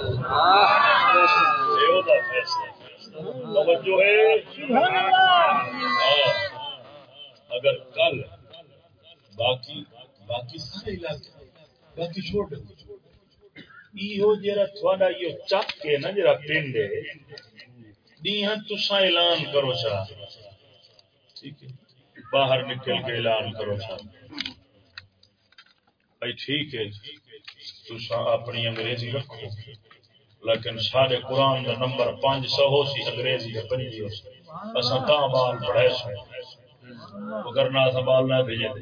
Speaker 1: توجہ ہے۔ ہاں۔ اگر کل باقی باقی سارے علاقے، باقی چھوڑ دو ایو جرا تھوڑا یہ چک کے نا جرا پنڈ ہے دیہاں تسا اعلان کرو چا ٹھیک ہے باہر نکل کے اعلان کرو بھائی ٹھیک ہے تسا اپنی انگریزی رکھو لیکن سارے قرآن کا نمبر پانچ سو ہو سی انگریزی کا پنجی ہو سی اصا کہاں بال پڑھے سو مگر نہ بال نہ بھیجے دے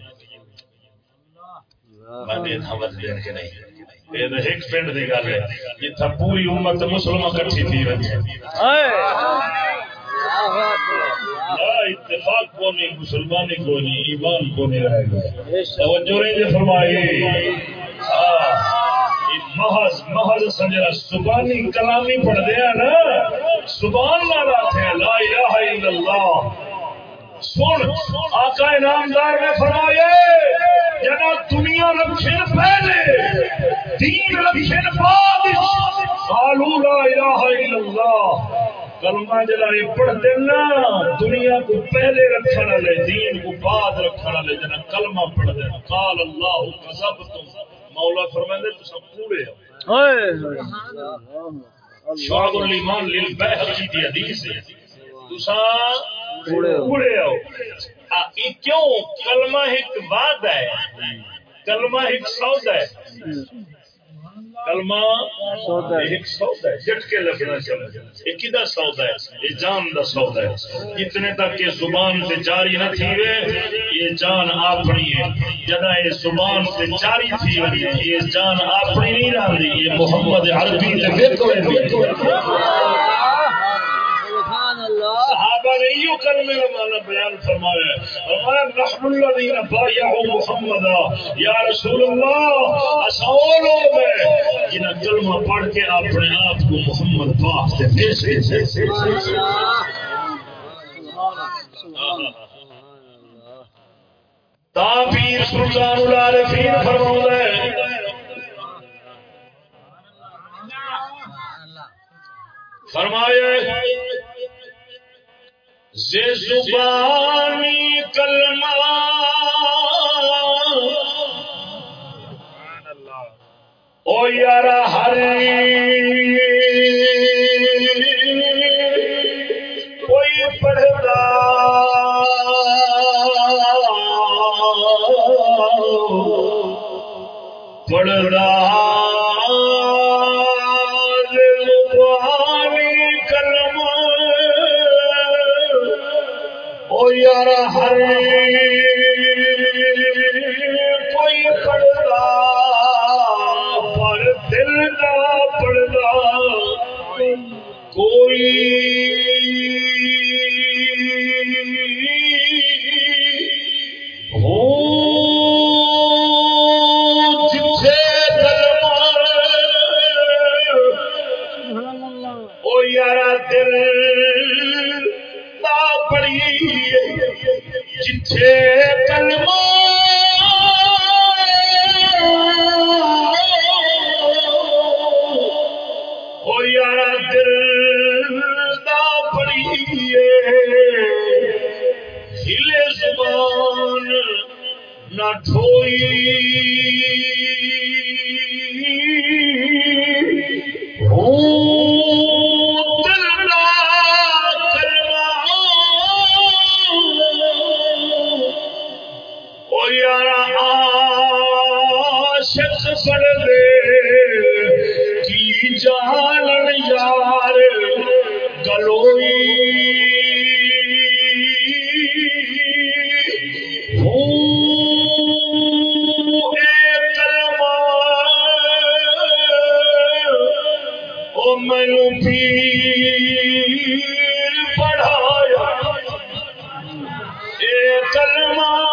Speaker 1: میں مت دین کے نہیں ایک پنڈ کی گل ہے جتنا پوری امت مسلم کٹھی تھی اتفاق کو نہیں مسلمانی کو نہیں ایمان کو نہیں رہے گا۔ توجہ رہے جی فرمائیے۔ محض محض سنجرا سبانی کلامی پڑھ دیا نا۔ سبحان اللہ تھے لا الہ الا اللہ۔ سن آقا انعامدار نے فرمایا جنا دنیا رکھن پہلے۔ دین رکھن بعد قالوا لا الہ الا اللہ کلمہ جلا پڑھ دینا دنیا کو پہلے رکھنے والے دین کو بعد رکھنے والے جنا کلمہ پڑھ دینا. قال اللہ کذبتم. مولا فرمائے تو سب پورے شعب الایمان للبیہقی دی حدیث ہے. تسا پورے ہو۔ کیوں؟ کلمہ ایک وعد ہے کلمہ ایک سودا ہے. کلمہ ایک سودا ہے جٹ کے لگنا چاہیے یہ کدا سودا ہے؟ یہ جان دا سودا ہے۔ اتنے تک کہ زبان سے جاری نہ تھی وے یہ جان اپنی ہے۔ جدا یہ زبان سے جاری تھی وے یہ جان اپنی نہیں رہی یہ محمد عربی تے دیکھو صحابہ نے کلمے کا معنی بیان فرمایا فرمایا محمد یا رسول اللہ لوگ ہیں جنہاں کلمہ پڑھ کے اپنے آپ کو محمد پاک سے پیش کیا سلطان العارفین ہے فرمایا زبانی کلمہ۔ او یار ہر کوئی پڑھتا۔ پڑھتا۔ یار ہر کوئی پڑھتا پر دل نہ پڑھتا کوئی مینو پیر پڑھایا۔ اے کلمہ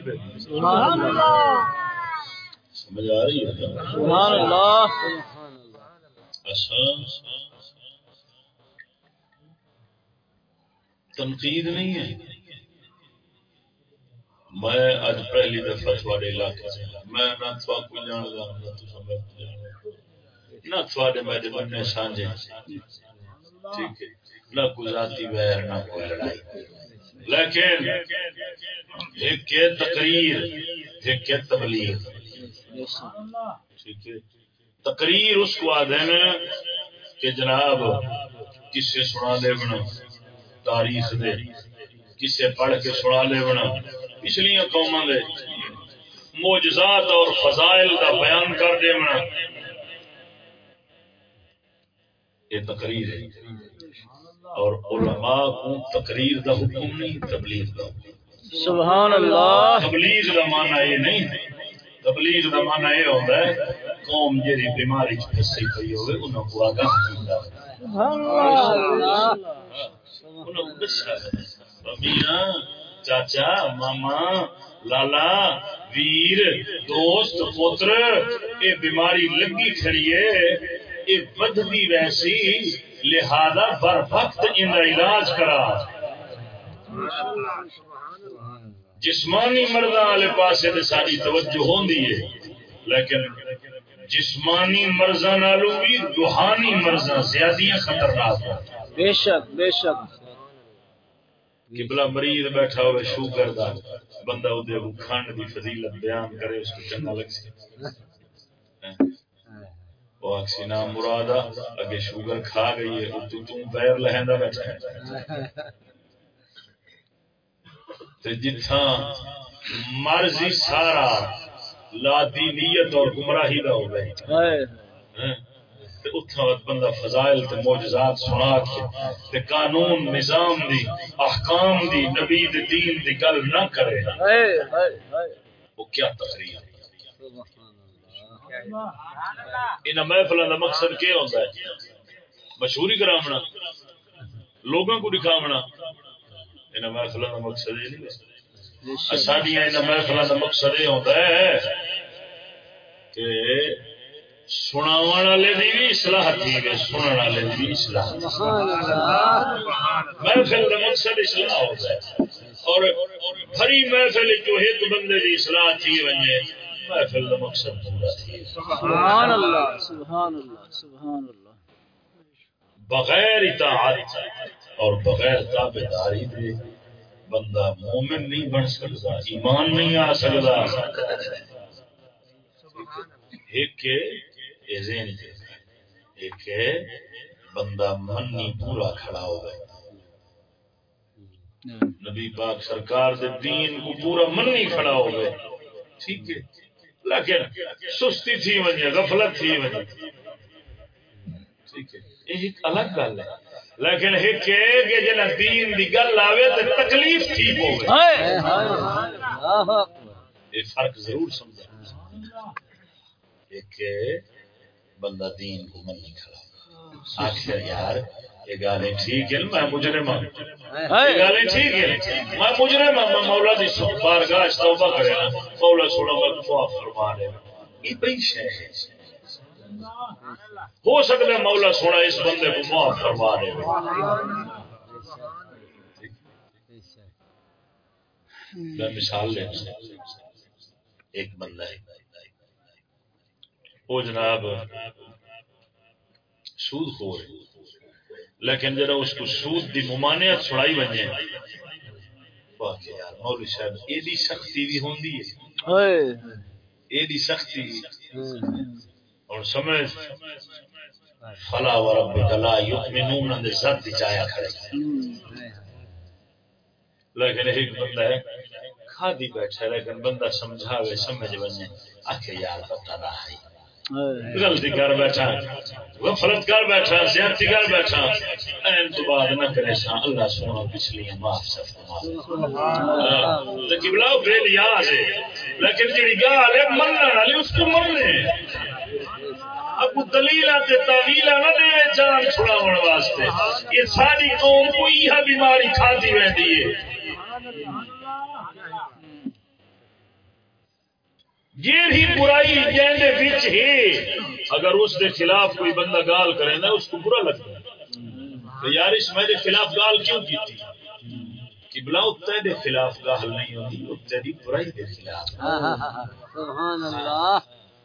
Speaker 1: سمجھ آ رہی ہے بھائی
Speaker 2: سبحان اللہ.
Speaker 1: سمجھ آ رہی ہے
Speaker 2: سبحان اللہ
Speaker 1: اچھا. تنقید نہیں ہے؟ میں اج پہلی دفعہ تھوڑے علاقے سے۔ میں نہ تھوا کو جان گا نہ تو سمجھ جان نہ تھوڑے میرے بننے سانجے. ٹھیک ہے. نہ ذاتی ویر نہ کوئی لڑائی. لیکن ایک ہے تقریر، ایک ہے تبلیغ۔ ٹھیک ہے؟ تقریر اس کو آدھے نا کہ جناب کسے سنا دے بنا، تاریخ دے، کسے پڑھ کے سنا دے بنا، پچھلیاں قوموں دے۔ موجزات اور فضائل کا بیان کر دے بنا۔ یہ تقریر ہے۔ اور علماء کو تقریر دا حکم نہیں تبلیغ دا حکم۔
Speaker 2: سبحان اللہ۔
Speaker 1: تبلیغ دا معنی یہ نہیں تبلیغ دا معنی یہ ہوتا ہے قوم جی بیماری چ پھسی پئی ہوئے انہوں کو آگاہ کیتا انہوں کو دسا میاں چاچا ماما لالا ویر دوست پوتر یہ بیماری لگی کھڑی ہے یہ بدھی ویسی لہذا بر وقت ان علاج کرا۔ جسمانی مردوں والے پاسے تے ساری توجہ ہوندی ہے لیکن جسمانی مرضاں نالوں بھی روحانی مرضاں زیادہ خطرناک ہیں
Speaker 2: بے شک بے شک۔
Speaker 1: قبلہ مریض بیٹھا ہوئے شوگر دا بندہ او دے وہ کھانڈ دی فضیلت بیان کرے اس کو چنگا لگ سی وہ آکسی نام مرادا اگے شوگر کھا گئی ہے تو تو بیر لہندا بیٹھا ہے۔ تے جتھاں مرضی سارا لا دینیت اور گمراہی دا ہو گئی
Speaker 2: ہائے۔
Speaker 1: اتھاں بندہ فضائل تے معجزات سنا کے تے قانون نظام دی احکام دی نبی دے دین دی گل نہ کرے۔ وہ کیا تقریر۔ ہے ان محفلوں کا مقصد کیا ہوتا ہے۔ مشہوری کرامنا لوگوں کو دکھاونا۔ ان محفلوں کا مقصد یہ نہیں سڈیا ان محفلوں کا مقصد یہ ہوتا ہے۔ کہ سناو والے دی بھی اصلاح تھی ہے، سنن والے دی بھی اصلاح محفل کا مقصد اصلاح ہوتا ہے۔ اور بھری محفل جو ایک بندے دی اصلاح تھی ونجے، محفل کا مقصد پورا تھی
Speaker 2: سبحان اللہ. سبحان اللہ سبحان اللہ
Speaker 1: بغیر اطاعت اور بغیر تابے داری دے بندہ مومن نہیں بن سکتا ایمان نہیں آ سکتا۔ ایک ہے یہ ذہن چ ایک ہے بندہ منی پورا کھڑا ہو گئے نبی پاک سرکار دے دین کو پورا منی کھڑا ہو گئے ٹھیک ہے۔ لیکن سستی تھی وجہ غفلت تھی وجہ ٹھیک ہے۔ یہ ایک الگ گل ہے۔ لیکن ایک ہے کہ جنا دین دی گل آوے تے تکلیف ٹھیک ہو گئے
Speaker 2: ہائے۔ اللہ اکبر
Speaker 1: یہ فرق ضرور سمجھا۔ ایک بندہ دین کو من نہیں کھڑا۔ آخر یار یہ گالیں ٹھیک ہے میں مجرم ہوں یہ گالیں ٹھیک ہے میں مجرم ہوں میں مولا دی بارگاہ توبہ کرے نا۔ مولا سونا میں معاف فرما دے یہ بڑی شے ہے۔ ہو سکتا ہے مولا سونا اس بندے کو معاف فرما دے میں مثال لے ایک بندہ ہے۔ وہ جناب سود خور لیکن جرا اس کو سود دی ممانعت چھڑائی بنے واقعی یار مولوی صاحب ایڈی سختی بھی ہوندی ہے۔
Speaker 2: اوئے
Speaker 1: ایڈی سختی۔ اور سمجھ۔ فلا وربک لا یؤمنون دے ذات دی جایا کھڑے لیکن ایک بندہ ہے کھادی بیٹھا لیکن بندہ سمجھاوے سمجھ بنے۔ آکھے یار پتہ نہ ہے۔ غلطی کر بیٹھا۔ غفلت کر بیٹھا زیادتی کر بیٹھا۔ این تو بعد نہ کرے سا اللہ سونا پچھلی معاف سب تو قبلہ بے لیاز ہے۔ لیکن جڑی گال ہے مننا والی اس کو مننے اب دلیل آتے تعویل نہ دے جان چھڑاون واسطے۔ یہ ساری قوم کو یہ بیماری کھاتی رہتی ہے۔ جیڑی برائی جہاں وچ ہے۔ اگر اس دے خلاف کوئی بندہ گال کرے نا اس کو برا لگتا ہے۔ تو یار اس میرے خلاف گال کیوں کی تھی؟ کہ بلا دے خلاف گال نہیں ہوتی اتنے دی برائی دے خلاف۔
Speaker 2: سبحان اللہ۔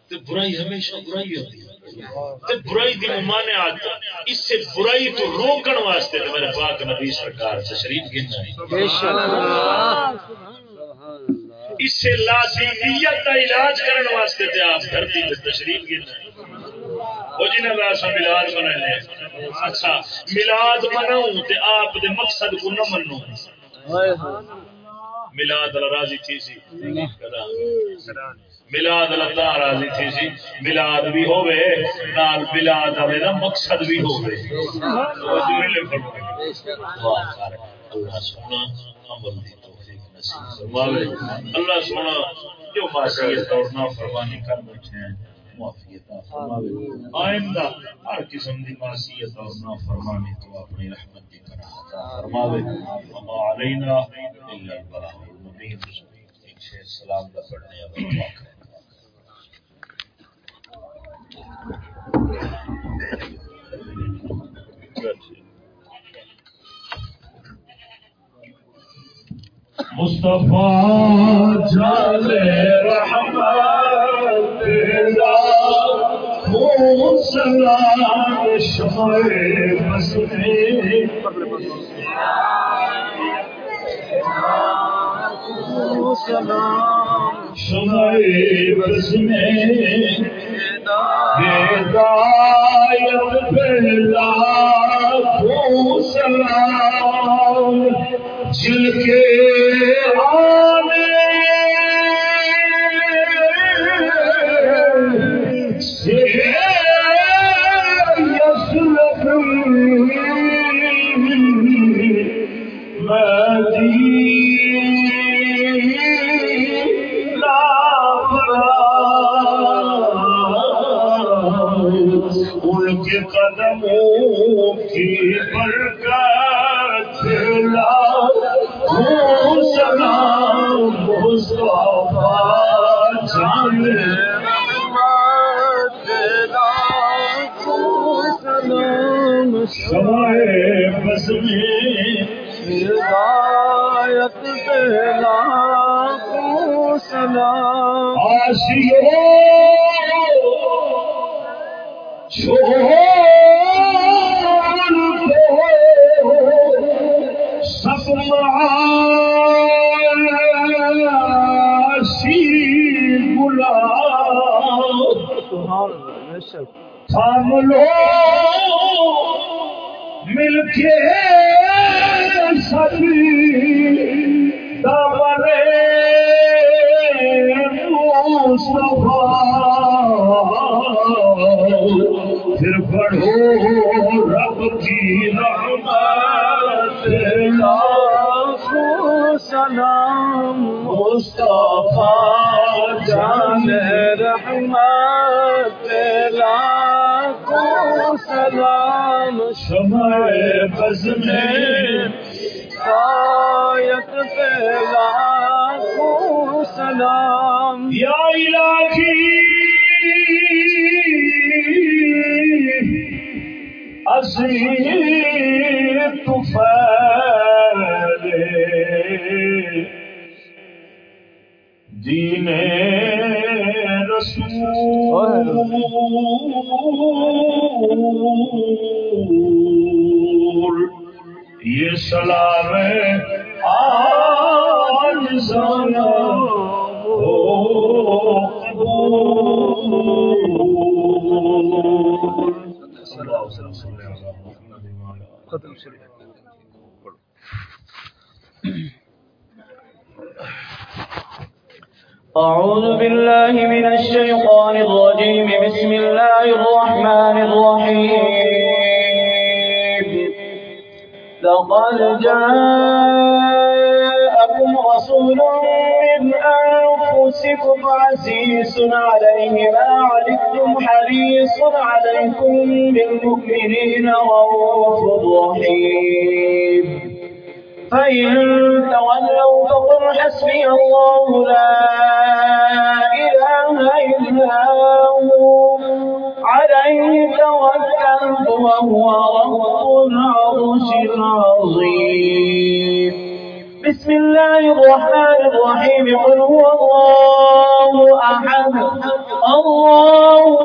Speaker 1: تو برائی ہمیشہ برائی ہوتی برائی دی اس سے برائی تو روکن واسطے تو میرے پاک نبی سرکار تشریف گننا ہے
Speaker 2: بے شک۔ سبحان اللہ۔
Speaker 1: اس سے لازمیت کا علاج کرنے واسطے تے آپ دھرتی پہ تشریف گرنا وہ جنہیں واسا ملاد اچھا ملاد مناؤں تے آپ دے مقصد کو نہ منو۔ ملاد اللہ راضی تھی سی۔ ملاد اللہ راضی تھی سی۔ ملاد بھی نال ملاد والے دا مقصد بھی کر اللہ دی اللہ سونا، جو معصیت اور نافرمانی کر بیٹھے ہیں معافی عطا فرماوے۔ آئندہ ہر قسم دی معصیت اور نافرمانی تو اپنی رحمت دی کرا عطا فرماوے۔ وما علینا الا البلاغ المبین ایک شیر سلام دا پڑھنے اب دعا کریں مصطفیٰ جال رحمت خون سلام شمع بس شمع بس ہدایت پہلا خون سلام جل کے آنے ان کے قدموں کی برکت لا سلام مصطفیٰ جان۔
Speaker 2: سلام
Speaker 1: سوائے بس میں
Speaker 2: ہدایت پہلا کو سلام
Speaker 1: آشیو تھام لو مل کے سبھی بز میں
Speaker 2: آیت پہ لاکھوں سلام۔
Speaker 1: یا الہی تو پھیلے دین رسول۔ یہ سلام آج سانا
Speaker 3: ختم
Speaker 2: أعوذ بالله من الشيطان الرجيم بسم الله الرحمن الرحيم لقد جاءكم رسول من أنفسكم عزيز عليه ما علمتم حريص عليكم بالمؤمنين رؤوف رحيم. فإن تولوا فقل حسبي الله لا إله إلا هو عليه توكلت وهو رب العرش العظيم بسم الله الرحمن الرحيم قل هو الله أحد الله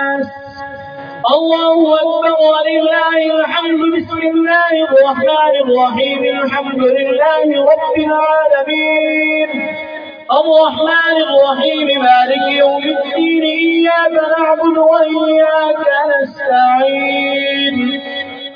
Speaker 2: الله أكبر ولله الحمد، بسم الله الرحمن الرحيم، الحمد لله رب العالمين. الرحمن الرحيم، مالك يوم الدين، إياك نعبد وإياك نستعين.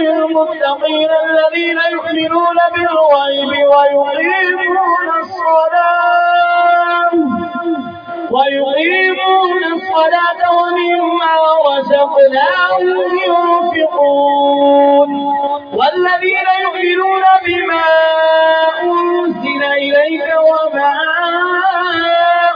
Speaker 2: للمتقين الذين يؤمنون بالغيب ويقيمون الصلاة. ويقيمون الصلاة ومما رزقناهم ينفقون. والذين يؤمنون بما أنزل إليك وما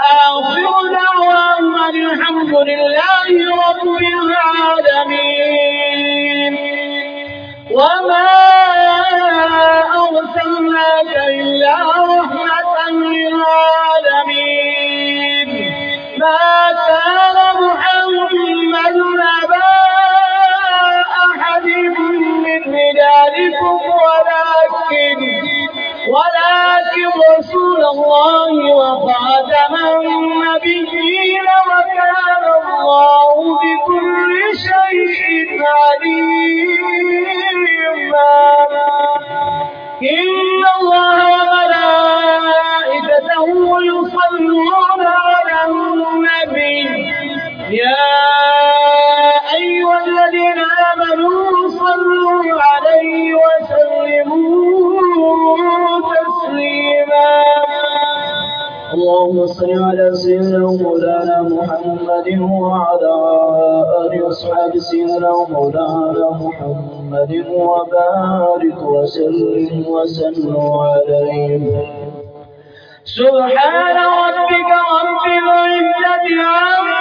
Speaker 2: وآخر دعواهم الحمد لله رب العالمين. وما أرسلناك إلا رحمة للعالمين. ولكن رسول الله وخاتم على سيدنا ومولانا محمد وعلى آله وأصحاب سيدنا ومولانا محمد وبارك وسلم وسلم عليه سبحان ربك رب العزة عما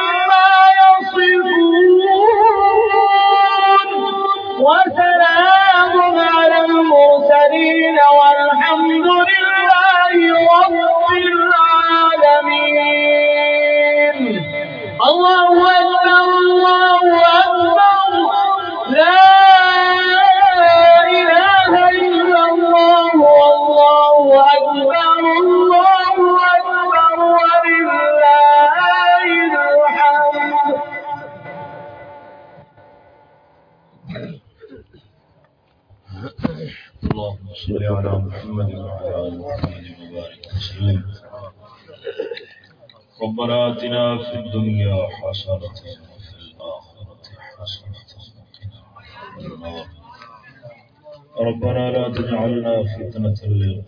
Speaker 1: ربنا اتنا في الدنيا حسنة وفي الآخرة حسنة وقنا عذاب النار. ربنا لا تجعلنا فتنة للقوم